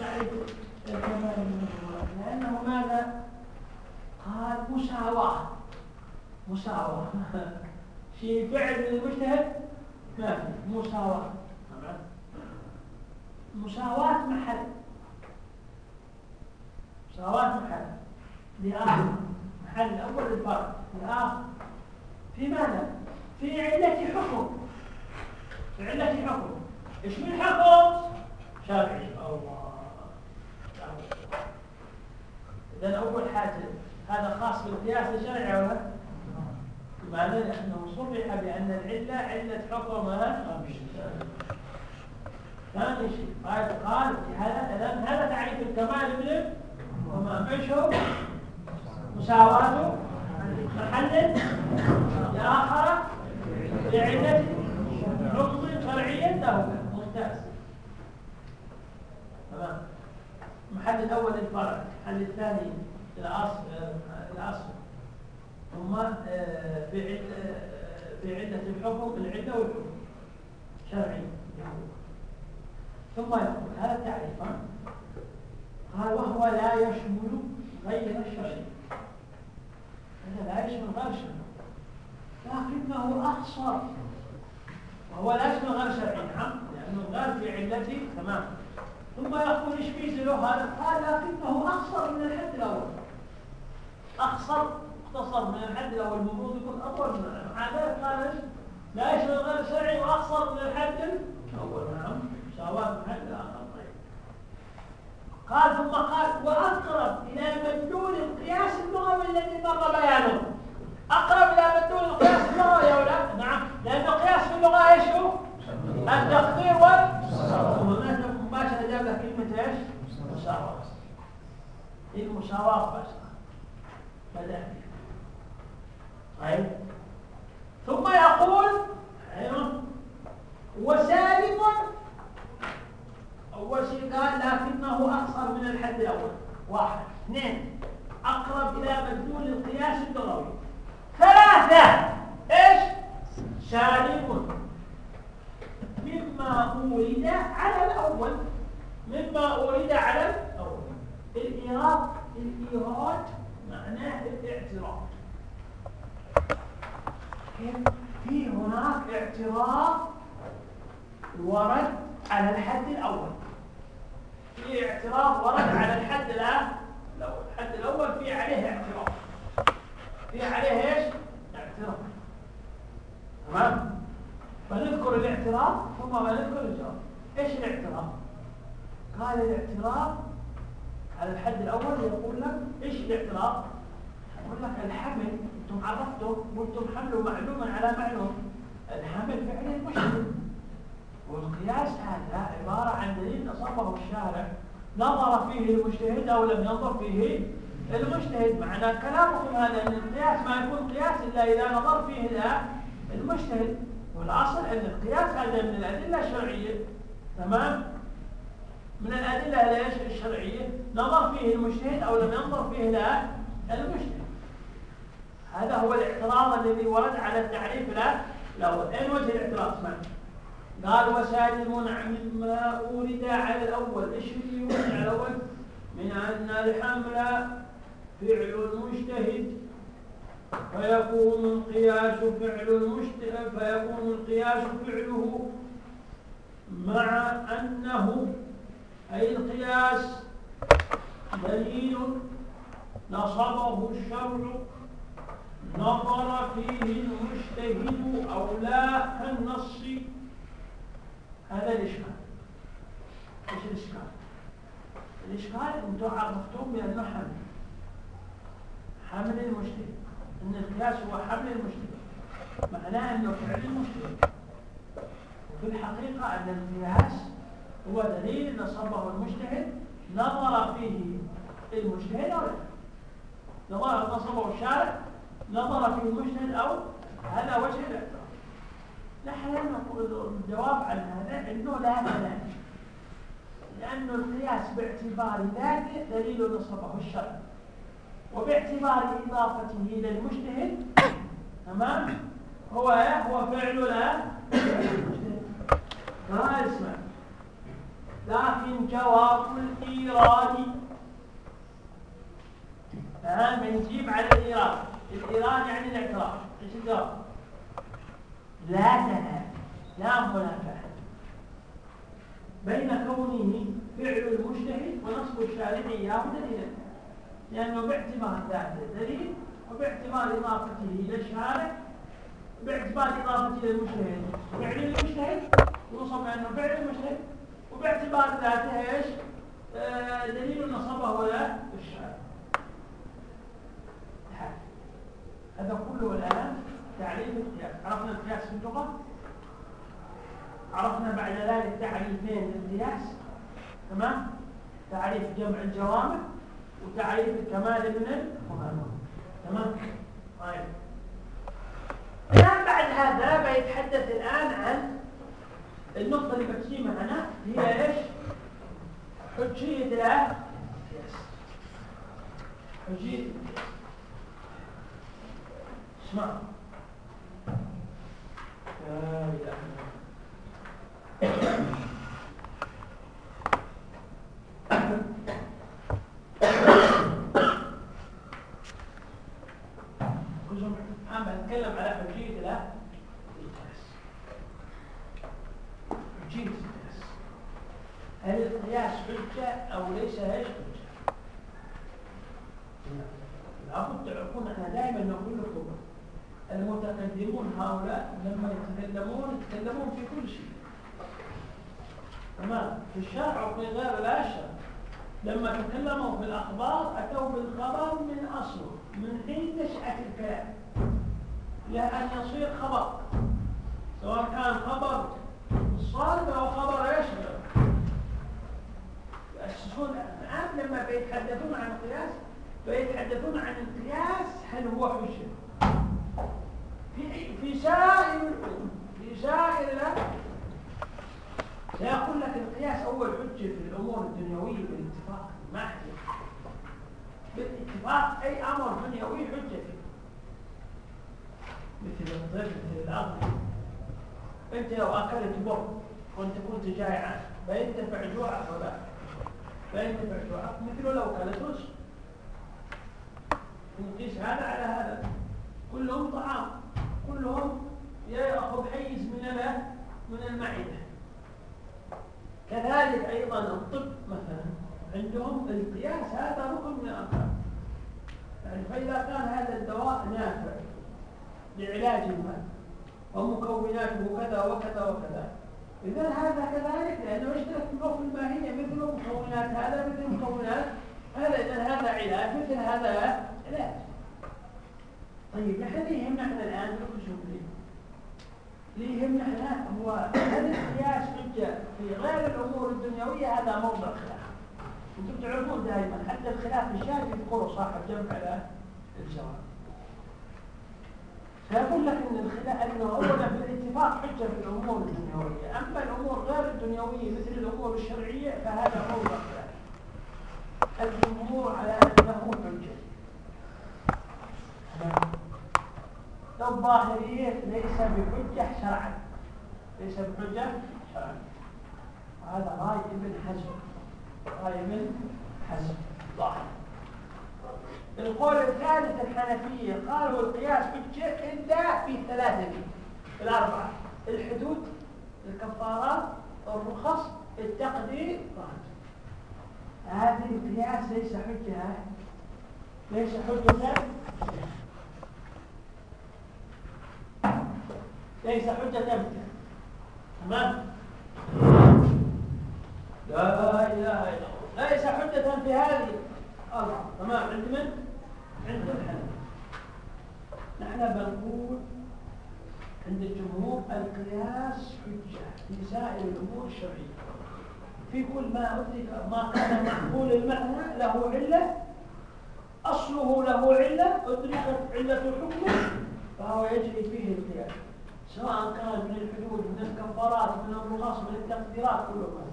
تعرف الكمال بن الهمام لأنه ماذا؟ قال مساواة مساواة شيء [LAUGHS] فعل المجتهد ما في؟ مساواة مساواة محل مساواة محل لآخر محل الأول الفرق الآخر في ماذا؟ في علة حكم في علة حكم إيش من حكم؟ شرعي الله إذا أول حاجة هذا خاص بالقياس الشرعي ولا؟ لماذا؟ لأنه صرح بأن العلة علة حكم ثاني شيء قال قال هذا هذا تعريف الكمال من وما هو؟ مساواته محل لآخر لعلة حكم شرعي له ممتاز. تمام. المحل الأول الفرع المحل الثاني الأصل الأصل ثم آه، في في علة الحكم العلة والحكم شرعي. ثم يقول هذا التعريف قال وهو لا يشمل غير الشرعي. هذا لا يشمل غير لكنه أقصر وهو لا يشمل غير شرعي نعم لأنه غير في علته تمام. ثم يقول إيش في له هذا. قال لكنه أقصر من الحد الأول. أقصر مختصر من الحد الأول. المفروض يكون أطول من ذلك قال لا يشمل غير شرعي وأقصر من الحد الأول. نعم. مساواة من الحد الآخر. قال ثم قال وأقرب إلى مدلول القياس اللغوي الذي مر بيانه. أقرب إلى مدلول القياس اللغوي يا أولاد نعم. لأن القياس في اللغة إيش هو؟ التقدير وال مباشرة جاب لك كلمة إيش؟ مساواة المساواة بس؟ بدأ. طيب. ثم يقول أيوه. وسالم أول شيء قال لكنه أقصر من الحد الأول. واحد. اثنين. أقرب إلى مدلول القياس اللغوي ثلاثة. إيش؟ سالم مما أورد على الأول. مما أورد على الأول. الإيراد الإيراد معناه الاعتراف في هناك اعتراف ورد على الحد الأول. في اعتراف ورد على الحد الأول الحد الأول في عليه اعتراف في عليه إيش؟ اعتراف تمام؟ فنذكر الاعتراف ثم نذكر الجواب إيش الاعتراف؟ قال الاعتراف على الحد الأول يقول لك إيش الاعتراف يقول لك الحمل أنتم عرفتم قلتم حمل معلوما على معلوم الحمل فعل المشكل والقياس هذا عبارة عن دليل نصبه الشارع. نظر فيه المجتهد أو لم ينظر فيه المجتهد. معنى كلامكم هذا أن القياس ما يكون قياس إلا إذا نظر فيه المجتهد. والأصل أن القياس هذا من الأدلة الشرعية. تمام؟ من الأدلة الشرعية. نظر فيه المجتهد أو لم ينظر فيه لا المجتهد. هذا هو الاعتراض الذي ورد على التعريف لا الأول أين وجه الاعتراض. اسمع. قال وسائل المنعم ما أورد على الأول إيش اللي على الأول؟ من أن الحمل فعل المجتهد فيكون القياس فعل المجتهد فيكون القياس فعله مع أنه أي القياس دليل نصبه الشرع نظر فيه المجتهد أو لا كالنص. هذا الإشكال. إيش الإشكال؟ الإشكال عرفتم بأنه حمل. حمل المجتهد أن القياس هو حمل المجتهد معناه أنه فعل المجتهد وفي الحقيقة أن القياس هو دليل نصبه المجتهد نظر فيه المجتهد أو لا. نظر نصبه الشارع نظر فيه المجتهد أو هذا وجه الاعتراض نحن الجواب عن هذا أنه لا مانع لأن القياس باعتبار ذاته دليل نصبه الشرع وباعتبار إضافته للمجتهد تمام؟ هو هو فعل لا. ما اسمع. لكن جواب الإيراد. الآن بنجيب على الإيراد. الإيراد يعني الإعتراف. إيش الجواب؟ لا تنافي لا منافاة بين كونه فعل المجتهد ونصب الشارع إياه دليلا لأنه باعتبار ذاته دليل وباعتبار إضافته إلى الشارع باعتبار إضافته إلى المجتهد. فعل المجتهد يوصف بانه فعل المجتهد وباعتبار ذاته إيش؟ آه دليل نصبه ولا الشارع. هذا كله الآن تعريف القياس عرفنا القياس في اللغة؟ عرفنا بعد ذلك تعريفين للقياس تمام؟ تعريف جمع الجوامع وتعريف الكمال من المهمة تمام؟ طيب. الآن بعد هذا بيتحدث الآن عن النقطة اللي بتجي معنا. هي إيش؟ حجية القياس حجية القياس لابد تعرفون إحنا دائما نقول لكم المتقدمون هؤلاء لما يتكلمون يتكلمون في كل شيء. تمام؟ في الشرع وفي غير الاشياء لما تكلموا في الأخبار أتوا بالخبر من أصله من حين نشأة الكلام. إلى أن يصير خبر. سواء كان خبر صادق أو خبر إيش يأسسون الآن لما بيتحدثون عن القياس بيتحدثون عن القياس هل هو حجة. في سائر في سائر الأمر سيقول لك القياس أول حجة في الأمور الدنيوية بالاتفاق ما حجة بالاتفاق أي أمر دنيوي حجة فيه. مثل الطب مثل الأرض أنت لو أكلت بر وأنت كنت جائعا فينتفع جوعك ولا فينتفع جوعك مثل لو كلت رز. نقيس هذا على هذا. كلهم طعام. يأخذ حيز من من المعدة. كذلك أيضا الطب مثلا عندهم القياس هذا ركن من الأركان يعني فإذا كان هذا الدواء نافع لعلاج ما ومكوناته كذا وكذا وكذا. إذا هذا كذلك لأنه يشترك في الماهية مثل مكونات هذا مثل مكونات هذا. إذا هذا علاج مثل هذا علاج. طيب نحن يهمنا إحنا الآن ليه اللي يهمنا إحنا هو هل القياس حجة في غير الأمور الدنيوية هذا موضع خلاف. أنتم تعرفون دائما حتى الخلاف الشاذ يذكره صاحب جمع على الجواب. سيقول لك إن الخلاف انه اولا بالاتفاق حجة في الأمور الدنيوية. أما الأمور غير الدنيوية مثل الأمور الشرعية فهذا موضع خلاف. الجمهور على أنه حجة. الظاهرية ليس بحجة شرعا. ليس بحجة شرعا. وهذا رأي ابن حزم. رأي ابن حزم. ظاهر. القول الثالث الحنفية قالوا القياس حجة إلا في ثلاثة الأربعة الحدود الكفارات الرخص التقدير هذه القياس ليس حجة ليس حجة ليس حجة ثابتة تمام؟ لا إله إلا الله. ليس حجة في هذه الأربعة تمام؟ عند من؟ عند الحنفي نحن بنقول عند الجمهور القياس حجة. في سائر الأمور الشرعية في كل ما أدرك ما كان معقول المعنى له علة. أصله له علة. أدركت علة الحكم فهو يجري فيه القياس. سواء كان من الحدود من الكفارات من الرخص من التقديرات كله ما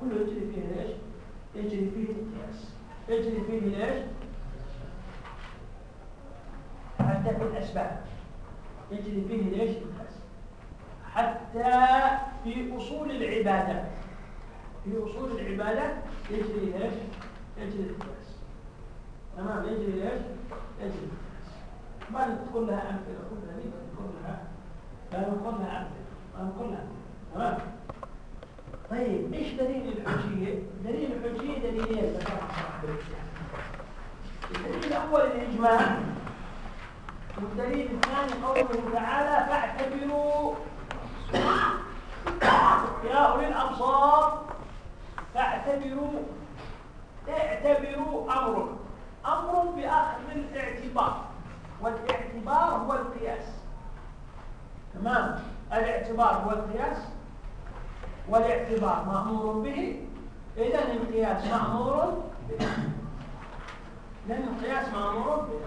كله يجري فيه ليش؟ يجري فيه القياس. يجري فيه ليش؟ حتى في الأسباب. يجري فيه ليش القياس. حتى في أصول العبادة. في أصول العبادة يجري ليش؟ يجري القياس. تمام؟ يجري ليش؟ يجري القياس. ما نذكر لها أمثلة كلها نذكر لها أمثلة ما نذكر لها تمام؟ طيب إيش دليل الحجية؟ دليل الحجية دليلين. الدليل الأول الإجماع. والدليل الثاني قوله تعالى فاعتبروا يا أولي الأبصار فاعتبروا اعتبروا أمر. أمر بأخذ الاعتبار. والاعتبار هو القياس. تمام؟ الاعتبار هو القياس والاعتبار مأمور به. إذا القياس مأمور به. لأن القياس مأمور به.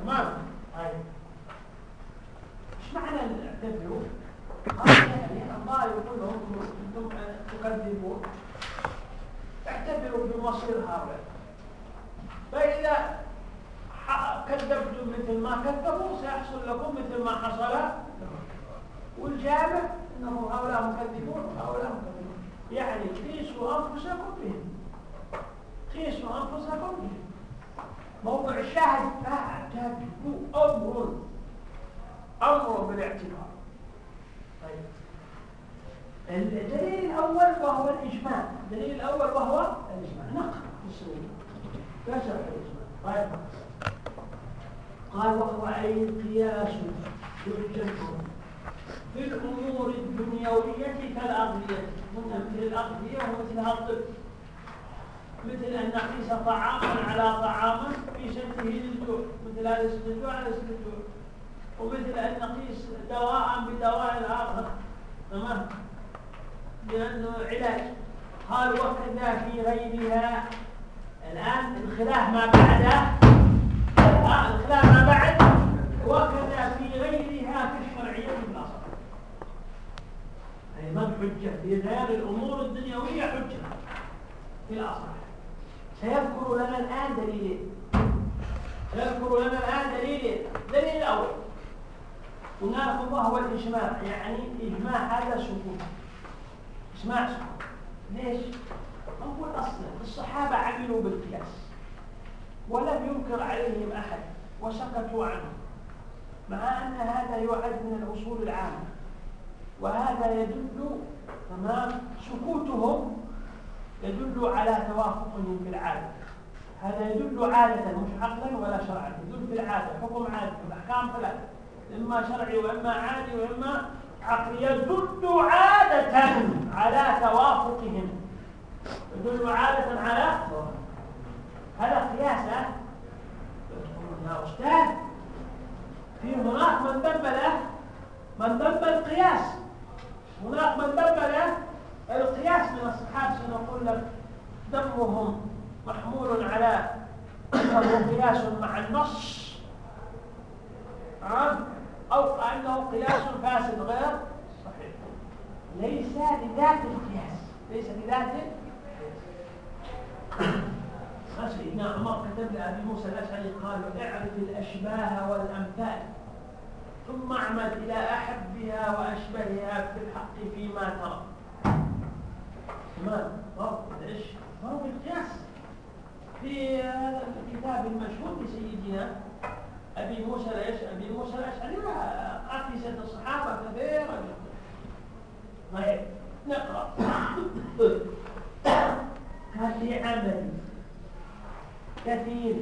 تمام؟ هاي إيش معنى اعتبروا يعني الله يقول لهم أنتم تكذبون اعتبروا بمصير هؤلاء فإذا كذبتم مثل ما كذبوا سيحصل لكم مثل ما حصل. والجامع إنه هؤلاء مكذبون وهؤلاء مكذبون. يعني قيسوا أنفسكم بهم. قيسوا أنفسكم بهم. موضع الشاهد فاعتبروا أمر أمر بالاعتبار طيب. الدليل الأول وهو الإجماع. الدليل الأول وهو الإجماع. نقرأ السنة لا شرح الإجماع. طيب. قال وهو اي القياس حجه في الأمور الدنيوية كالأغذية مثل الأغذية ومثل الطب مثل أن نقيس طعاما على طعام في شده للجوع مثل هذا الجوع على الجوع ومثل أن نقيس دواء بدواء آخر تمام؟ لأنه علاج. قال وكذا في غيرها. الآن الخلاف ما بعده بعد وكذا في غيرها في الشرعية بالأصل أي ما حجة في غير الأمور الدنيوية حجة في الأصل سيذكر لنا الآن دليلين سيذكر لنا الآن دليلين دليل الأول قلنا لكم وهو الإجماع يعني إجماع هذا سكوت إجماع سكوت ليش؟ أول أصلا الصحابة عملوا بالقياس ينكر عليهم أحد وسكتوا عنه مع أن هذا يعد من الأصول العامة. وهذا يدل تمام سكوتهم يدل على توافقهم في العادة. هذا يدل عادة مش عقلا ولا شرعا يدل في العادة حكم عادي الأحكام ثلاثة. إما شرعي وإما عادي وإما عقلي. يدل عادة على توافقهم. يدل عادة على هذا قياس يا أستاذ. في هناك من دب له من دب القياس هناك من دب له القياس من الصحابة سنقول لك دمهم محمول على أنه قياس مع النص. أو أنه قياس فاسد غير صحيح. ليس لذات القياس. ليس لذات سيدنا عمر كتب لأبي موسى الأشعري قال اعرف الأشباه والأمثال ثم اعمد إلى أحبها وأشبهها في الحق فيما ترى. تمام ضرب إيش ضرب القياس. في الكتاب المشهور لسيدنا أبي موسى إيش أبي موسى الأشعري قافزة الصحابة كثيرة جدا. طيب نقرأ. [COUGHS] هذه عمل كثير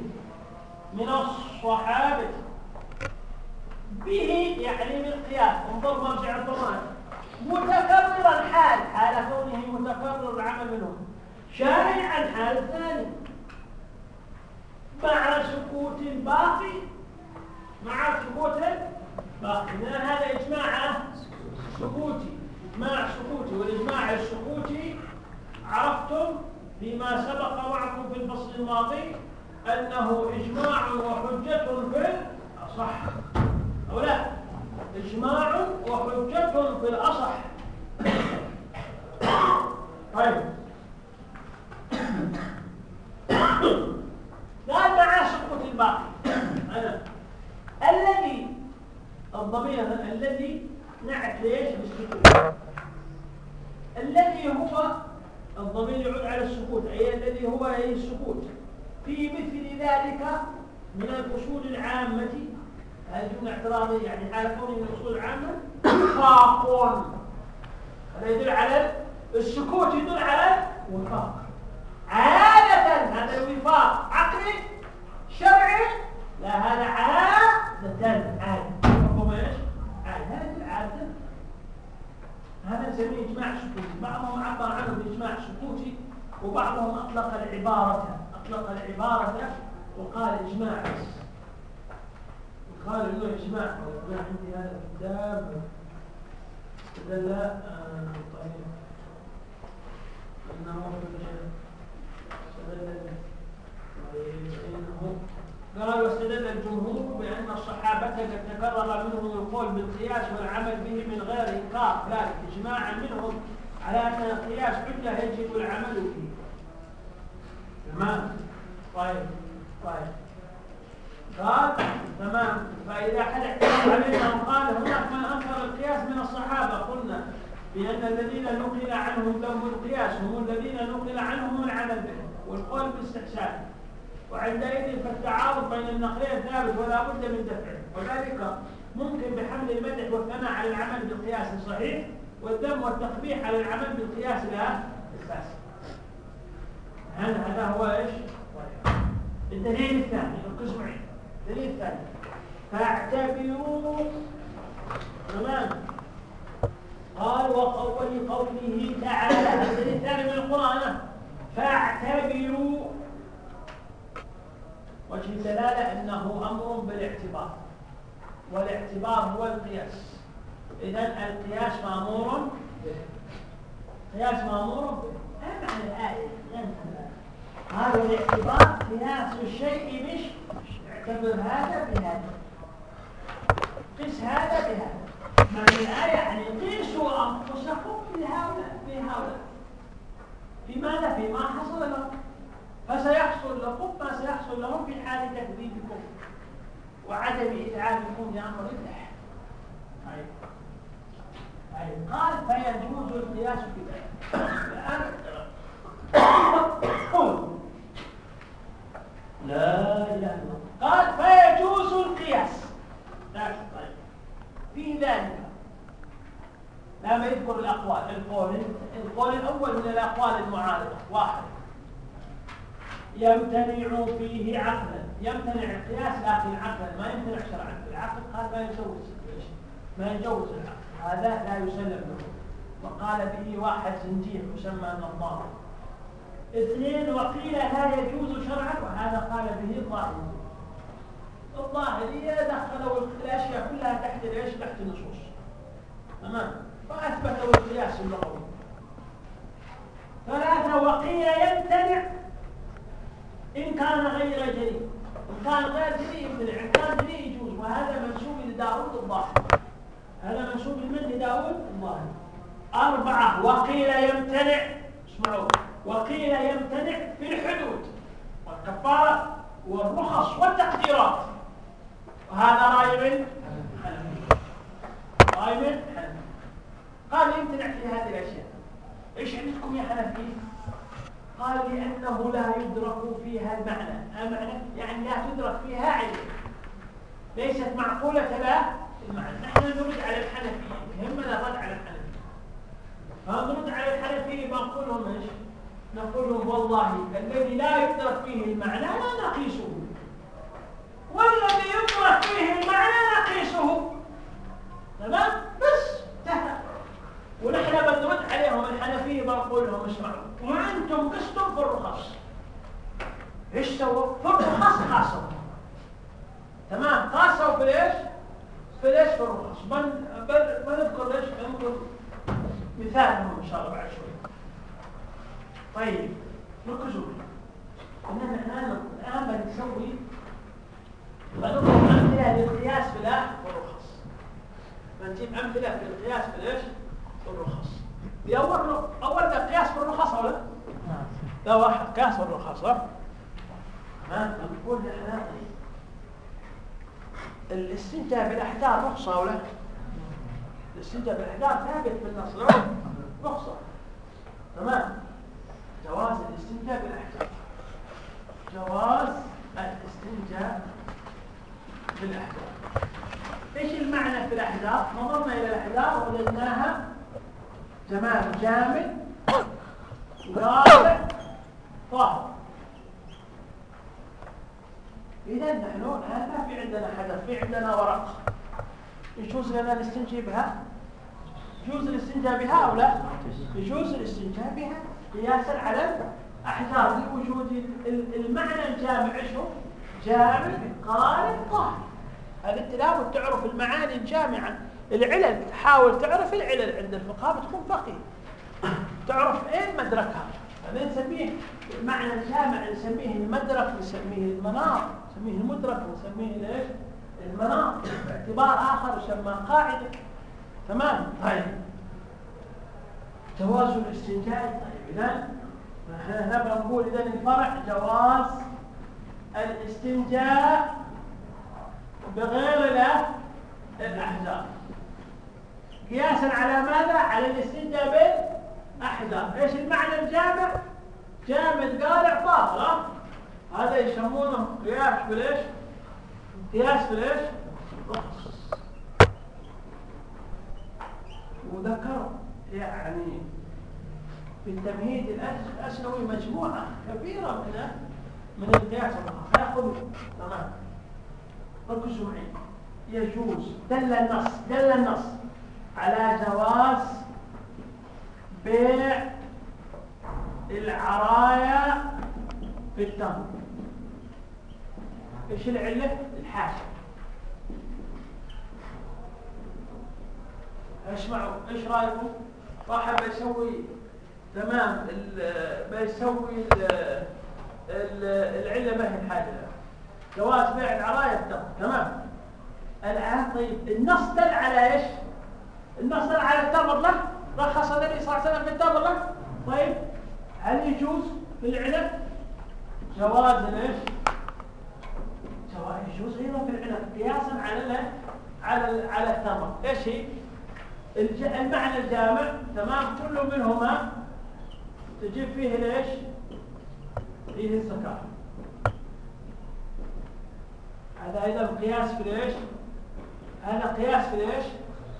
من الصحابة. به يعني بالقياس انظر مرجع الضمان. متكرر الحال حال كونه متكرر العمل منهم شائع الحال الثاني. مع سكوت باقي مع سكوت باقي. من هذا إجماع سكوتي؟ إجماع سكوتي والإجماع السكوتي عرفتم فيما سبق معكم في الفصل الماضي. أنه إجماع وحجة في الأصح. أو لا؟ إجماع وحجة في الأصح. طيب. قال مع سقوط الباقي. أنا. الذي الضمير الذي نعت ليش؟ بالسكوت الذي هو الضمير يعود على السكوت. أي الذي هو السكوت. في مثل ذلك من الأصول العامة. هذه جملة اعتراضية يعني حال كونه من الأصول العامة. وفاق هذا يدل على السكوت يدل على وفاق. عادة هذا الوفاق عقلي شرعي لا هذا عادة عادة حكم إيش؟ عادة هذا نسميه إجماع سكوتي. بعضهم عبر عنه بإجماع سكوتي وبعضهم أطلق العبارة. أطلق العبارة وقال إجماع. قال إنه إجماع. وإجماع عندي هذا الكتاب استدل آه، طيب. أنه استدل طيب قال واستدل الجمهور بأن الصحابة قد تكرر منهم القول بالقياس والعمل به من غير إنكار. ذلك إجماعا منهم على أن القياس حجة يجب العمل فيه تمام؟ طيب طيب. قال تمام. فإذا حد اعترض علينا وقال هناك من أنكر القياس من الصحابة. قلنا بأن الذين نقل عنهم ذم القياس هم الذين نقل عنهم العمل به والقول باستحسان. وعندئذ فالتعارض بين النقلين ثابت ولا بد من دفعه وذلك ممكن بحمل المدح والثناء على العمل بالقياس الصحيح والذم والتقبيح على العمل بالقياس لا الفاسد هل هذا هو إيش؟ الدليل الثاني القسم عين. الدليل الثاني. فاعتبروا تمام. قال وقول قوله تعالى الدليل الثاني من القرآن. فاعتبروا. وجه الدلالة أنه أمر بالاعتبار. والاعتبار هو القياس. إذا القياس مأمور به. قياس مأمور به. ما معنى الآية؟ هذا الاعتبار قياس الشيء مش اعتبر هذا بهذا قس هذا بهذا معنى الآية يعني قيسوا أنفسكم بهؤلاء بهؤلاء في ماذا؟ حصل لهم. فسيحصل لكم ما سيحصل لهم في حال تكذيبكم وعدم إتعابكم لأمر الله. طيب. طيب. قال فيجوز القياس في ذلك لا اله الا الله قال فيجوز القياس طيب في ذلك لما يذكر الاقوال القول القول الأول من الاقوال المعارضه واحد فيه عقلا يمتنع القياس لكن عقلا ما يمتنع شرعا. العقل قال ما يجوز ما يجوز العقل. هذا لا يسلم له. وقال به واحد زنجير يسمى النظار اثنين وقيل لا يجوز شرعا وهذا قال به الظاهر. الظاهرية دخلوا الاشياء كلها تحت إيش تحت النصوص. تمام؟ فأثبتوا القياس اللغوي. ثلاثة وقيل يمتنع إن كان غير جريء إن كان غير جريء يمتنع إن كان جريء يجوز. وهذا منسوب لداود الظاهر. هذا منسوب لمن؟ لداود الظاهر. أربعة. وقيل يمتنع. اسمعوا. وقيل يمتنع في الحدود. والكفارة والرخص والتقديرات. وهذا رأي من؟ رأي من؟ قال يمتنع في هذه الأشياء. إيش عندكم يا حنفية؟ قال لأنه لا يدرك فيها المعنى. المعنى يعني لا تدرك فيها علم. ليست معقولة لا المعنى. نحن نرد على الحنفية. يهمنا الرد على الحنفية. فنرد على الحنفية نقول لهم إيش؟ نقول لهم والله الذي لا يدرك فيه المعنى لا نقيسه. والذي يدرك فيه المعنى نقيسه. تمام؟ بس انتهى. ونحن بنرد عليهم الحنفية بنقول لهم اسمعوا وأنتم قستم في الرخص. إيش سووا؟ في الرخص قاسوا تمام؟ قاسوا في ليش؟ في ليش في الرخص؟ بنذكر ليش بنذكر مثالهم إن شاء الله بعد شوي. طيب ركزوا إننا الان الآن بنسوي بنضرب أمثلة للقياس في والرخص بنجيب أمثلة في القياس في ليش؟ والرخص دي اول اول ده قياس بالرخص ولا؟ ده واحد قياس بالرخص صح ما نقول إحنا الاستنتاج بالأحداث رخصه ولا؟ الاستنتاج بالأحداث ثابت بالنص رخصه تمام جواز الاستنتاج بالاحداث جواز الاستنتاج بالاحداث إيش المعنى في الاحداث نظرنا إلى الاحداث وجدناها تمام جامد رابع طاهر إذا نحن الآن ما في عندنا حدث في عندنا ورق يجوز لنا نستنجي بها يجوز الاستنجاء بها أو لا؟ يجوز الاستنجاء بها. قياسا على الأحجار لوجود المعنى الجامع شو؟ جامع قالب طاهر. هذا التلاوة تعرف المعاني الجامعة. العلل تحاول تعرف العلل عند الفقهاء بتكون فقيه تعرف إيه؟ مدركها. هذا نسميه المعنى الجامع نسميه المدرك نسميه المناط نسميه المدرك نسميه الايش المناط باعتبار آخر يسمى قاعدة. تمام؟ طيب. جواز الاستنجاء طيب اذا إحنا هنا بنقول اذا الفرع جواز الاستنجاء بغير الاحجار قياسا على ماذا؟ على الاستنجاء بالاحجار إيش المعنى الجامع؟ جامد قالع طاهر هذا يسمونه قياس قياس بالايش وذكر يعني في التمهيد الاسنوي مجموعة كبيرة من من القياس فيقول تمام. ركزوا معي يجوز. دل النص دل النص. على جواز بيع العرايا في التمر إيش العلة؟ الحاشا اسمعوا إيش رايكم؟ واحد بيسوي تمام بيسوي العلة ما هي الحاجة. جواز بيع العرايا في التمر تمام. الآن طيب النص دل على إيش؟ النص على التمر له رخص النبي صلى الله عليه وسلم في التمر له طيب هل يجوز في العنب جواز ليش يجوز أيضا في العنب قياسا على على على التمر إيش هي؟ المعنى الجامع تمام؟ كل منهما تجيب فيه ليش؟ فيه الزكاة. هذا أيضا قياس في ليش؟ هذا قياس في ليش؟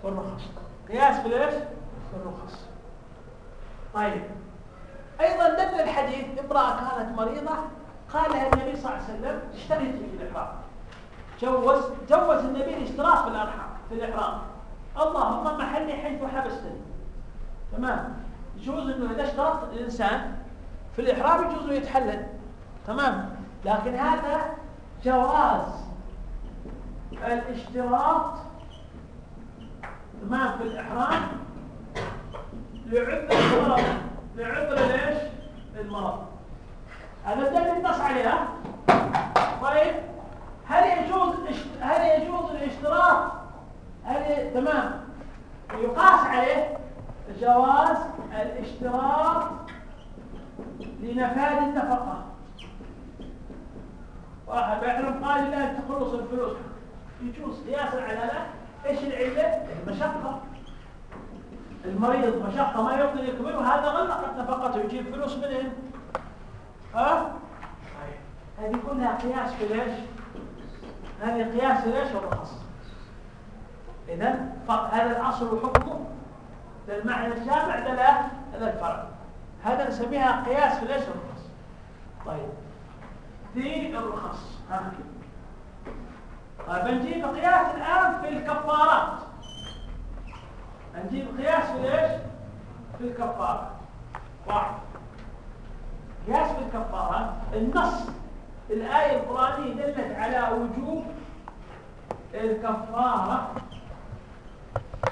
في الرخص. قياس في ليش؟ في الرخص. طيب. أيضا دل الحديث امرأة كانت مريضة قال النبي صلى الله عليه وسلم اشتريت في الإحرام. جوز جوز النبي الاشتراك في الأرحام في الإحرام. اللهم محلي حيث حبستني. تمام؟ يجوز إنه إذا اشترط الإنسان في الإحرام يجوز يتحلل. تمام؟ لكن هذا جواز. الاشتراط تمام في الإحرام لعذر المرض. لعذر ليش المرض. هذا الدليل النص عليها. طيب هل يجوز هل يجوز الاشتراط هل تمام. ويقاس عليه جواز الاشتراط لنفاذ النفقة. واحد بيحلم قال لا تخلص الفلوس. يجوز قياسا على هذا إيش العلة؟ المشقة. المريض مشقة ما يقدر يكمل وهذا غلقت نفقته. يجيب فلوس منين؟ هذه كلها قياس في؟ هذه قياس في ليش والرخص إذا هذا الأصل وحكمه للمعنى الجامع لا هذا الفرع. هذا نسميها قياس في ليش طيب. في الرخص. ها؟ طيب نجيب قياس الآن في الكفارات. نجيب قياس في ليش؟ في الكفارة واحد. قياس في الكفارة النص. الآية القرآنية دلت على وجوب الكفارة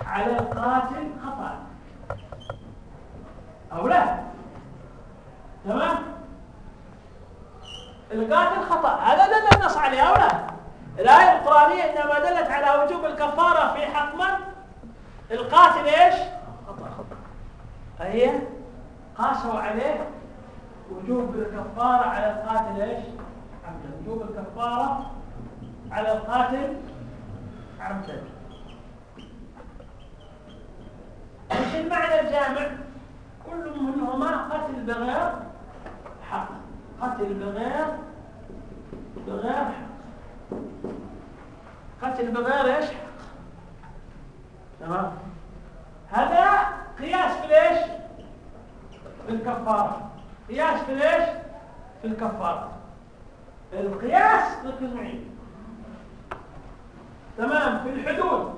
على القاتل خطأ. أو لا؟ تمام؟ القاتل خطأ. هذا دل النص عليه أو لا؟ الآية القرآنية إنما دلت على وجوب الكفارة في حق من القاتل إيش؟ خطأ خطأ. فهي قاسوا عليه وجوب الكفارة على القاتل إيش؟ وجوب الكفارة على القاتل عمدا. إيش المعنى الجامع؟ كل منهما قتل بغير حق. قتل بغير بغير حق. قتل بغير إيش؟ حق. تمام؟ هذا قياس في ليش في الكفاره قياس في ليش في الكفارة. القياس للتجميع تمام؟ في الحدود.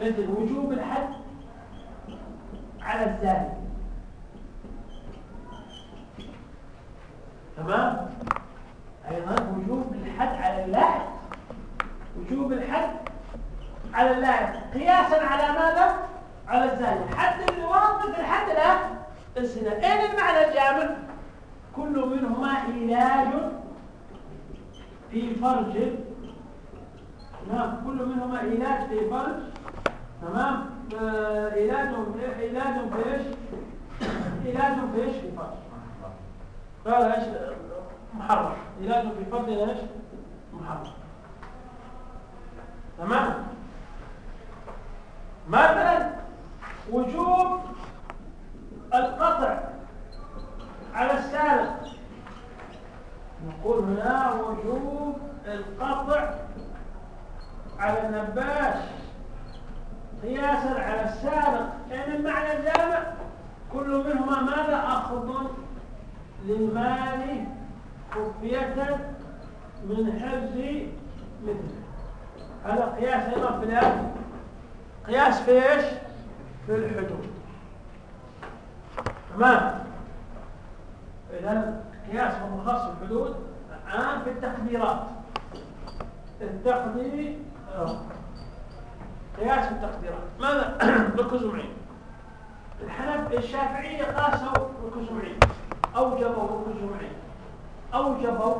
مثل وجوب الحد على الزاني. تمام؟ أيضا وجوب الحد على اللاحق وجوب الحد على اللاحق قياسا على ماذا؟ على الزاني. حد اللواط مثل حد الزنا. اين المعنى الجامع؟ كل منهما علاج في فرج. نعم كل منهما علاج في فرج. تمام؟ آه، علاج علاج في إيش؟ علاج في إيش؟ في فرج. هذا إيش؟ محرم. علاج في فرج إيش؟ محرم. تمام؟ مثلا وجوب القطع على السالق نقول هنا وجوب القطع على النباش. قياسا على السارق يعني المعنى الجامع كل منهما ماذا؟ أخذ للمال خفية من حفظ مثله. هذا قياس أيضا في الايه قياس في إيش؟ في الحدود. تمام. إذا قياس مخصص الحدود عام في التقديرات التقدير قياس التقديرات ماذا؟ [COUGHS] ركزوا معي الحنف الشافعية قاسوا ركزوا معي أوجبوا ركزوا معي أوجبوا.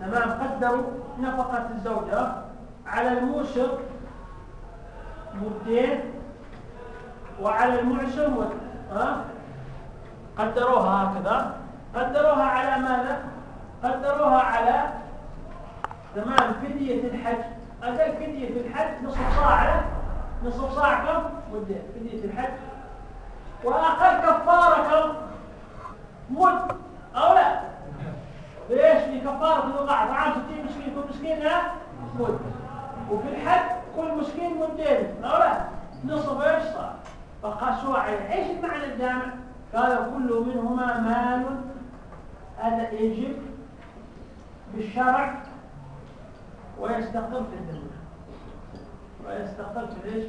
تمام. قدروا نفقة الزوجة على الموسر مدين وعلى المعسر مد ها؟ قدروها هكذا. قدروها على ماذا؟ قدروها على تمام فدية الحج. أقل فدية الحج نصف صاع نصف صاع كم؟ مدة. فدية الحج. وأقل كفارة كم؟ مد. أو لا؟ ليش؟ في كفارة الوقع طعام 60 مسكين كل مسكين مد. وفي الحج كل مسكين مدين أو لا؟ نصف إيش صار؟ فقاسوا عليه إيش المعنى الجامع. قال كل منهما مال. هذا يجب بالشرع ويستقر في الذمة ويستقر في ليش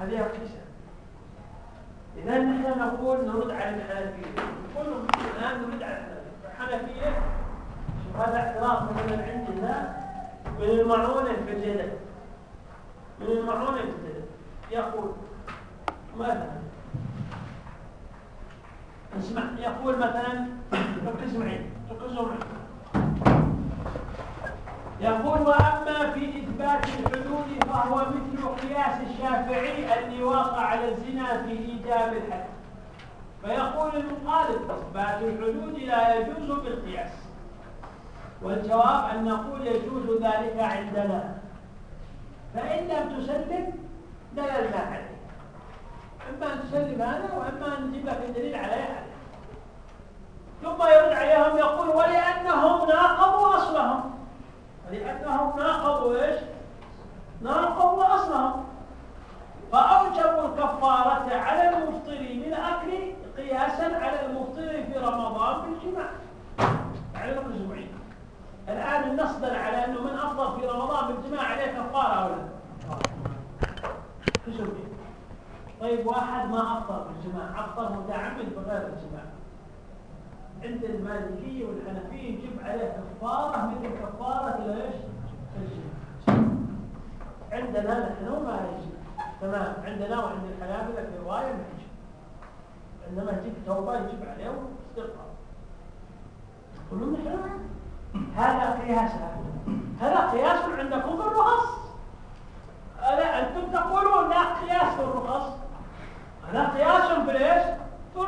هذه القصة إذا نحن نقول نرد على الحنفية. نقول الآن نرد على الحنفية. الحنفية شوف هذا اعتراف مثلا عندنا من المعونة في الجدل. من المعونة الجدل يقول مثلا اسمع يقول مثلا ركز معي يقول وأما في الحدود فهو مثل قياس الشافعي اللي واقع على الزنا في إيجاب الحد. فيقول المخالف إثبات الحدود لا يجوز بالقياس. والجواب أن نقول يجوز ذلك عندنا. فإن لم تسلم دللنا عليه إما أن تسلم هذا وإما أن نجيب لك الدليل على أي ثم يرد عليهم يقول ولأنهم ناقضوا أصلهم. ولأنهم ناقضوا إيش؟ ناقضوا أصلهم. فأوجبوا الكفارة على المفطر بالأكل قياسا على المفطر في رمضان بالجماع على الأسبوعين الآن النص دل على أنه من أفضل في رمضان بالجماع عليه كفارة أو لا؟ طيب واحد ما أفطر بالجماع أفطر متعمد بغير الجماع عند المالكية والحنفية يجب عليه كفارة مثل كفارة ليش؟ الجماع عندنا نحن ما يجب. تمام. عندنا وعند الحنابلة في رواية ما يجب. عندما يجب توبة يجب عليه واستغفار يقولون نحن. هذا قياس هذا قياس عندكم الرخص ألا أنتم تقولون لا قياس في الرخص هذا قياس في ليش؟ في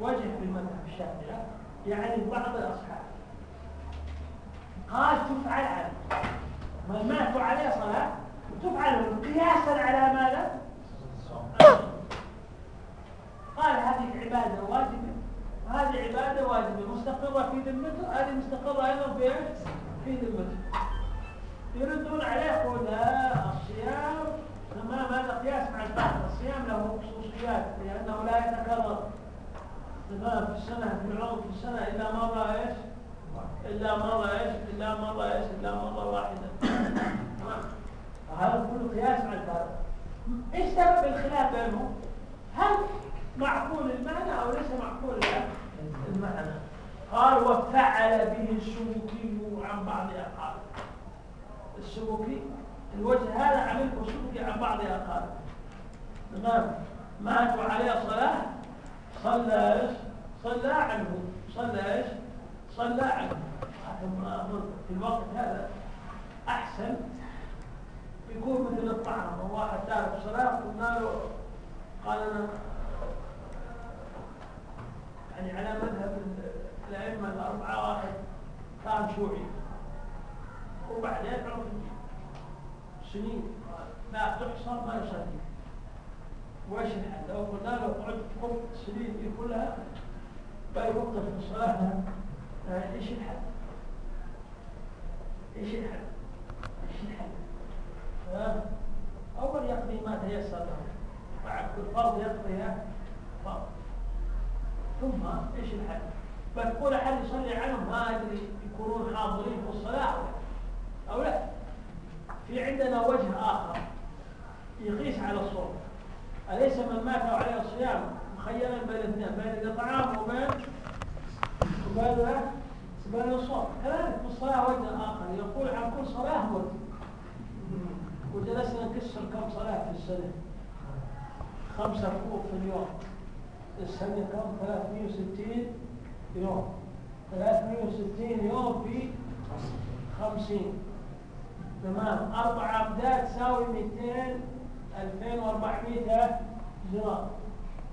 وجه في المذهب الشافعي. يعني بعض الأصحاب قال تفعل عنه من ماتوا عليه صلاة تفعل قياسا على ماذا؟ قال هذه عبادة واجبة هذه عبادة واجبة مستقرة في ذمته هذه مستقرة أيضا في في ذمته. يردون عليه يقول لا الصيام تمام هذا قياس مع البحث الصيام له خصوصيات لأنه لا يتكرر. تمام في السنة في العمر في السنة إلا مرة إيش؟ إلا مرة إيش؟ إلا مرة إيش؟ إلا مرة واحدة. تمام. هذا كله قياس مع البحث إيش سبب الخلاف بينهم؟ هل معقول المعنى أو ليس معقول المعنى؟ قال وفعل به السلوكي عن بعض أقارب السلوكي الوجه هذا عمله السلوكي عن بعض أقارب تمام. ماتوا عليه صلاة صلى إيش؟ صلى عنه. صلى إيش؟ صلى عنه. في الوقت هذا أحسن. يكون مثل الطعام. واحد تارك الصلاة قلنا له قال أنا يعني على مذهب الأئمة الأربعة واحد كان شيوعي وبعدين عرف سنين. لا تحصى ما يصلي. الحل؟ لو قلنا له اقعد قم السنين دي كلها وقت في الصلاة إيش الحل؟ إيش الحل؟ إيش الحل؟ أول يقضي ما تيسر له بعد كل فرض يقضي فرض ثم إيش الحل؟ بتقول احد يصلي عنهم ما أدري يكونون حاضرين في الصلاة أو لا في عندنا وجه آخر يقيس على الصوم أليس من مات عليه الصيام؟ مخيرا بين الاثنين بين الاطعام وبين وبين وبين الصوم. كذلك في الصلاة وجه آخر يقول عن كل صلاة وجه وجلسنا نكسر كم صلاة في السنة؟ خمسة فوق في اليوم. السنة كم؟ 360 يوم. 360 يوم في 50 تمام. أربع أمداد تساوي 200 2400 جرام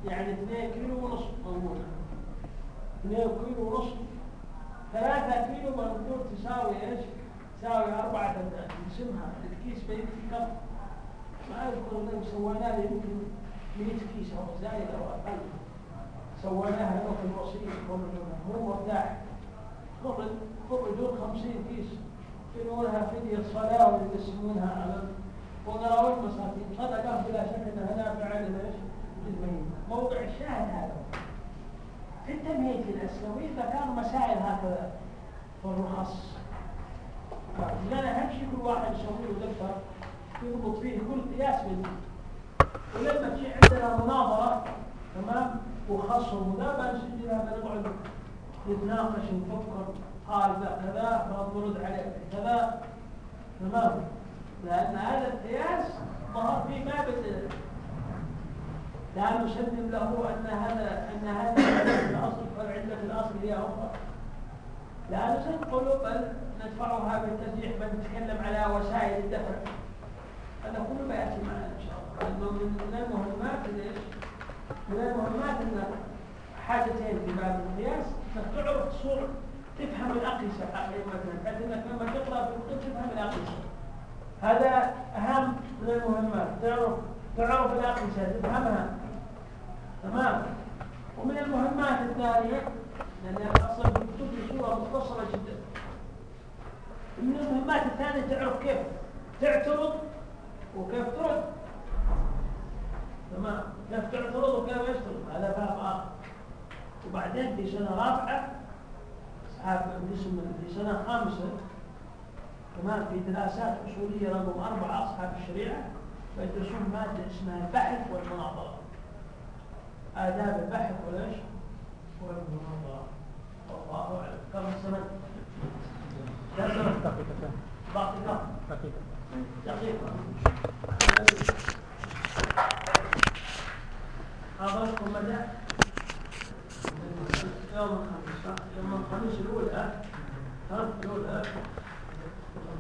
يعني 2 كيلو ونص موجودة 2 كيلو ونص 3 كيلو موجود تساوي إيش؟ تساوي أربعة أمداد نسمها. الكيس بيكفي كم؟ ما أذكر لو سوينا لي يمكن 100 كيس أو زايد أو أقل. سويناها له في الوصية. مو مرتاح. خرجوا 50 كيس. يقولها فدية صلاة ويقسمونها على وقراوات مساكين صدقة بلا شك انها نافعة ليش؟ للميت موضع الشاهد هذا. في التمهيد الاسلوي اذا كان مسائل هكذا في الرخص. لأن اهم شيء كل واحد يسوي له دفتر يضبط فيه كل قياس بالدين ولما تجي عندنا مناظرة تمام؟ وخصم وذا بنسجل هذا نقعد نتناقش نفكر قال كذا نرد عليه كذا. تمام؟ لأن هذا القياس ظهر في باب لا نسلم له أن هذا أن هذا الأصل والعلة الأصل هي أخرى. لا نسلم بل ندفعها بالترجيح بل نتكلم على وسائل الدفع. هذا كله ما يأتي معنا إن شاء الله. لأنه من المهمات ليش؟ من المهمات أن حاجتين في باب القياس. إنك تعرف تصور تفهم الأقيسة. مثلا. بحيث أنك لما تقرأ في تفهم الأقيسة. هذا أهم من المهمات. تعرف تعرف الأقيسة تفهمها تمام؟ ومن المهمات الثانية لأن أصلا الكتب صورة مختصرة جدا. من المهمات الثانية تعرف كيف تعترض وكيف ترد. تمام؟ كيف تعترض وكيف يشترط. هذا باب آخر. وبعدين في سنة رابعة في سنة خامسة كمان في دراسات أصولية رقم أربعة أصحاب الشريعة فيدرسون مادة اسمها البحث والمناظرة. آداب البحث وليش والمناظرة. والله أعلم. كم السنة دقيقة دقيقة. دقيقة. خبركم بدأ يوم الخميس. يوم الخميس الأولى الأولى.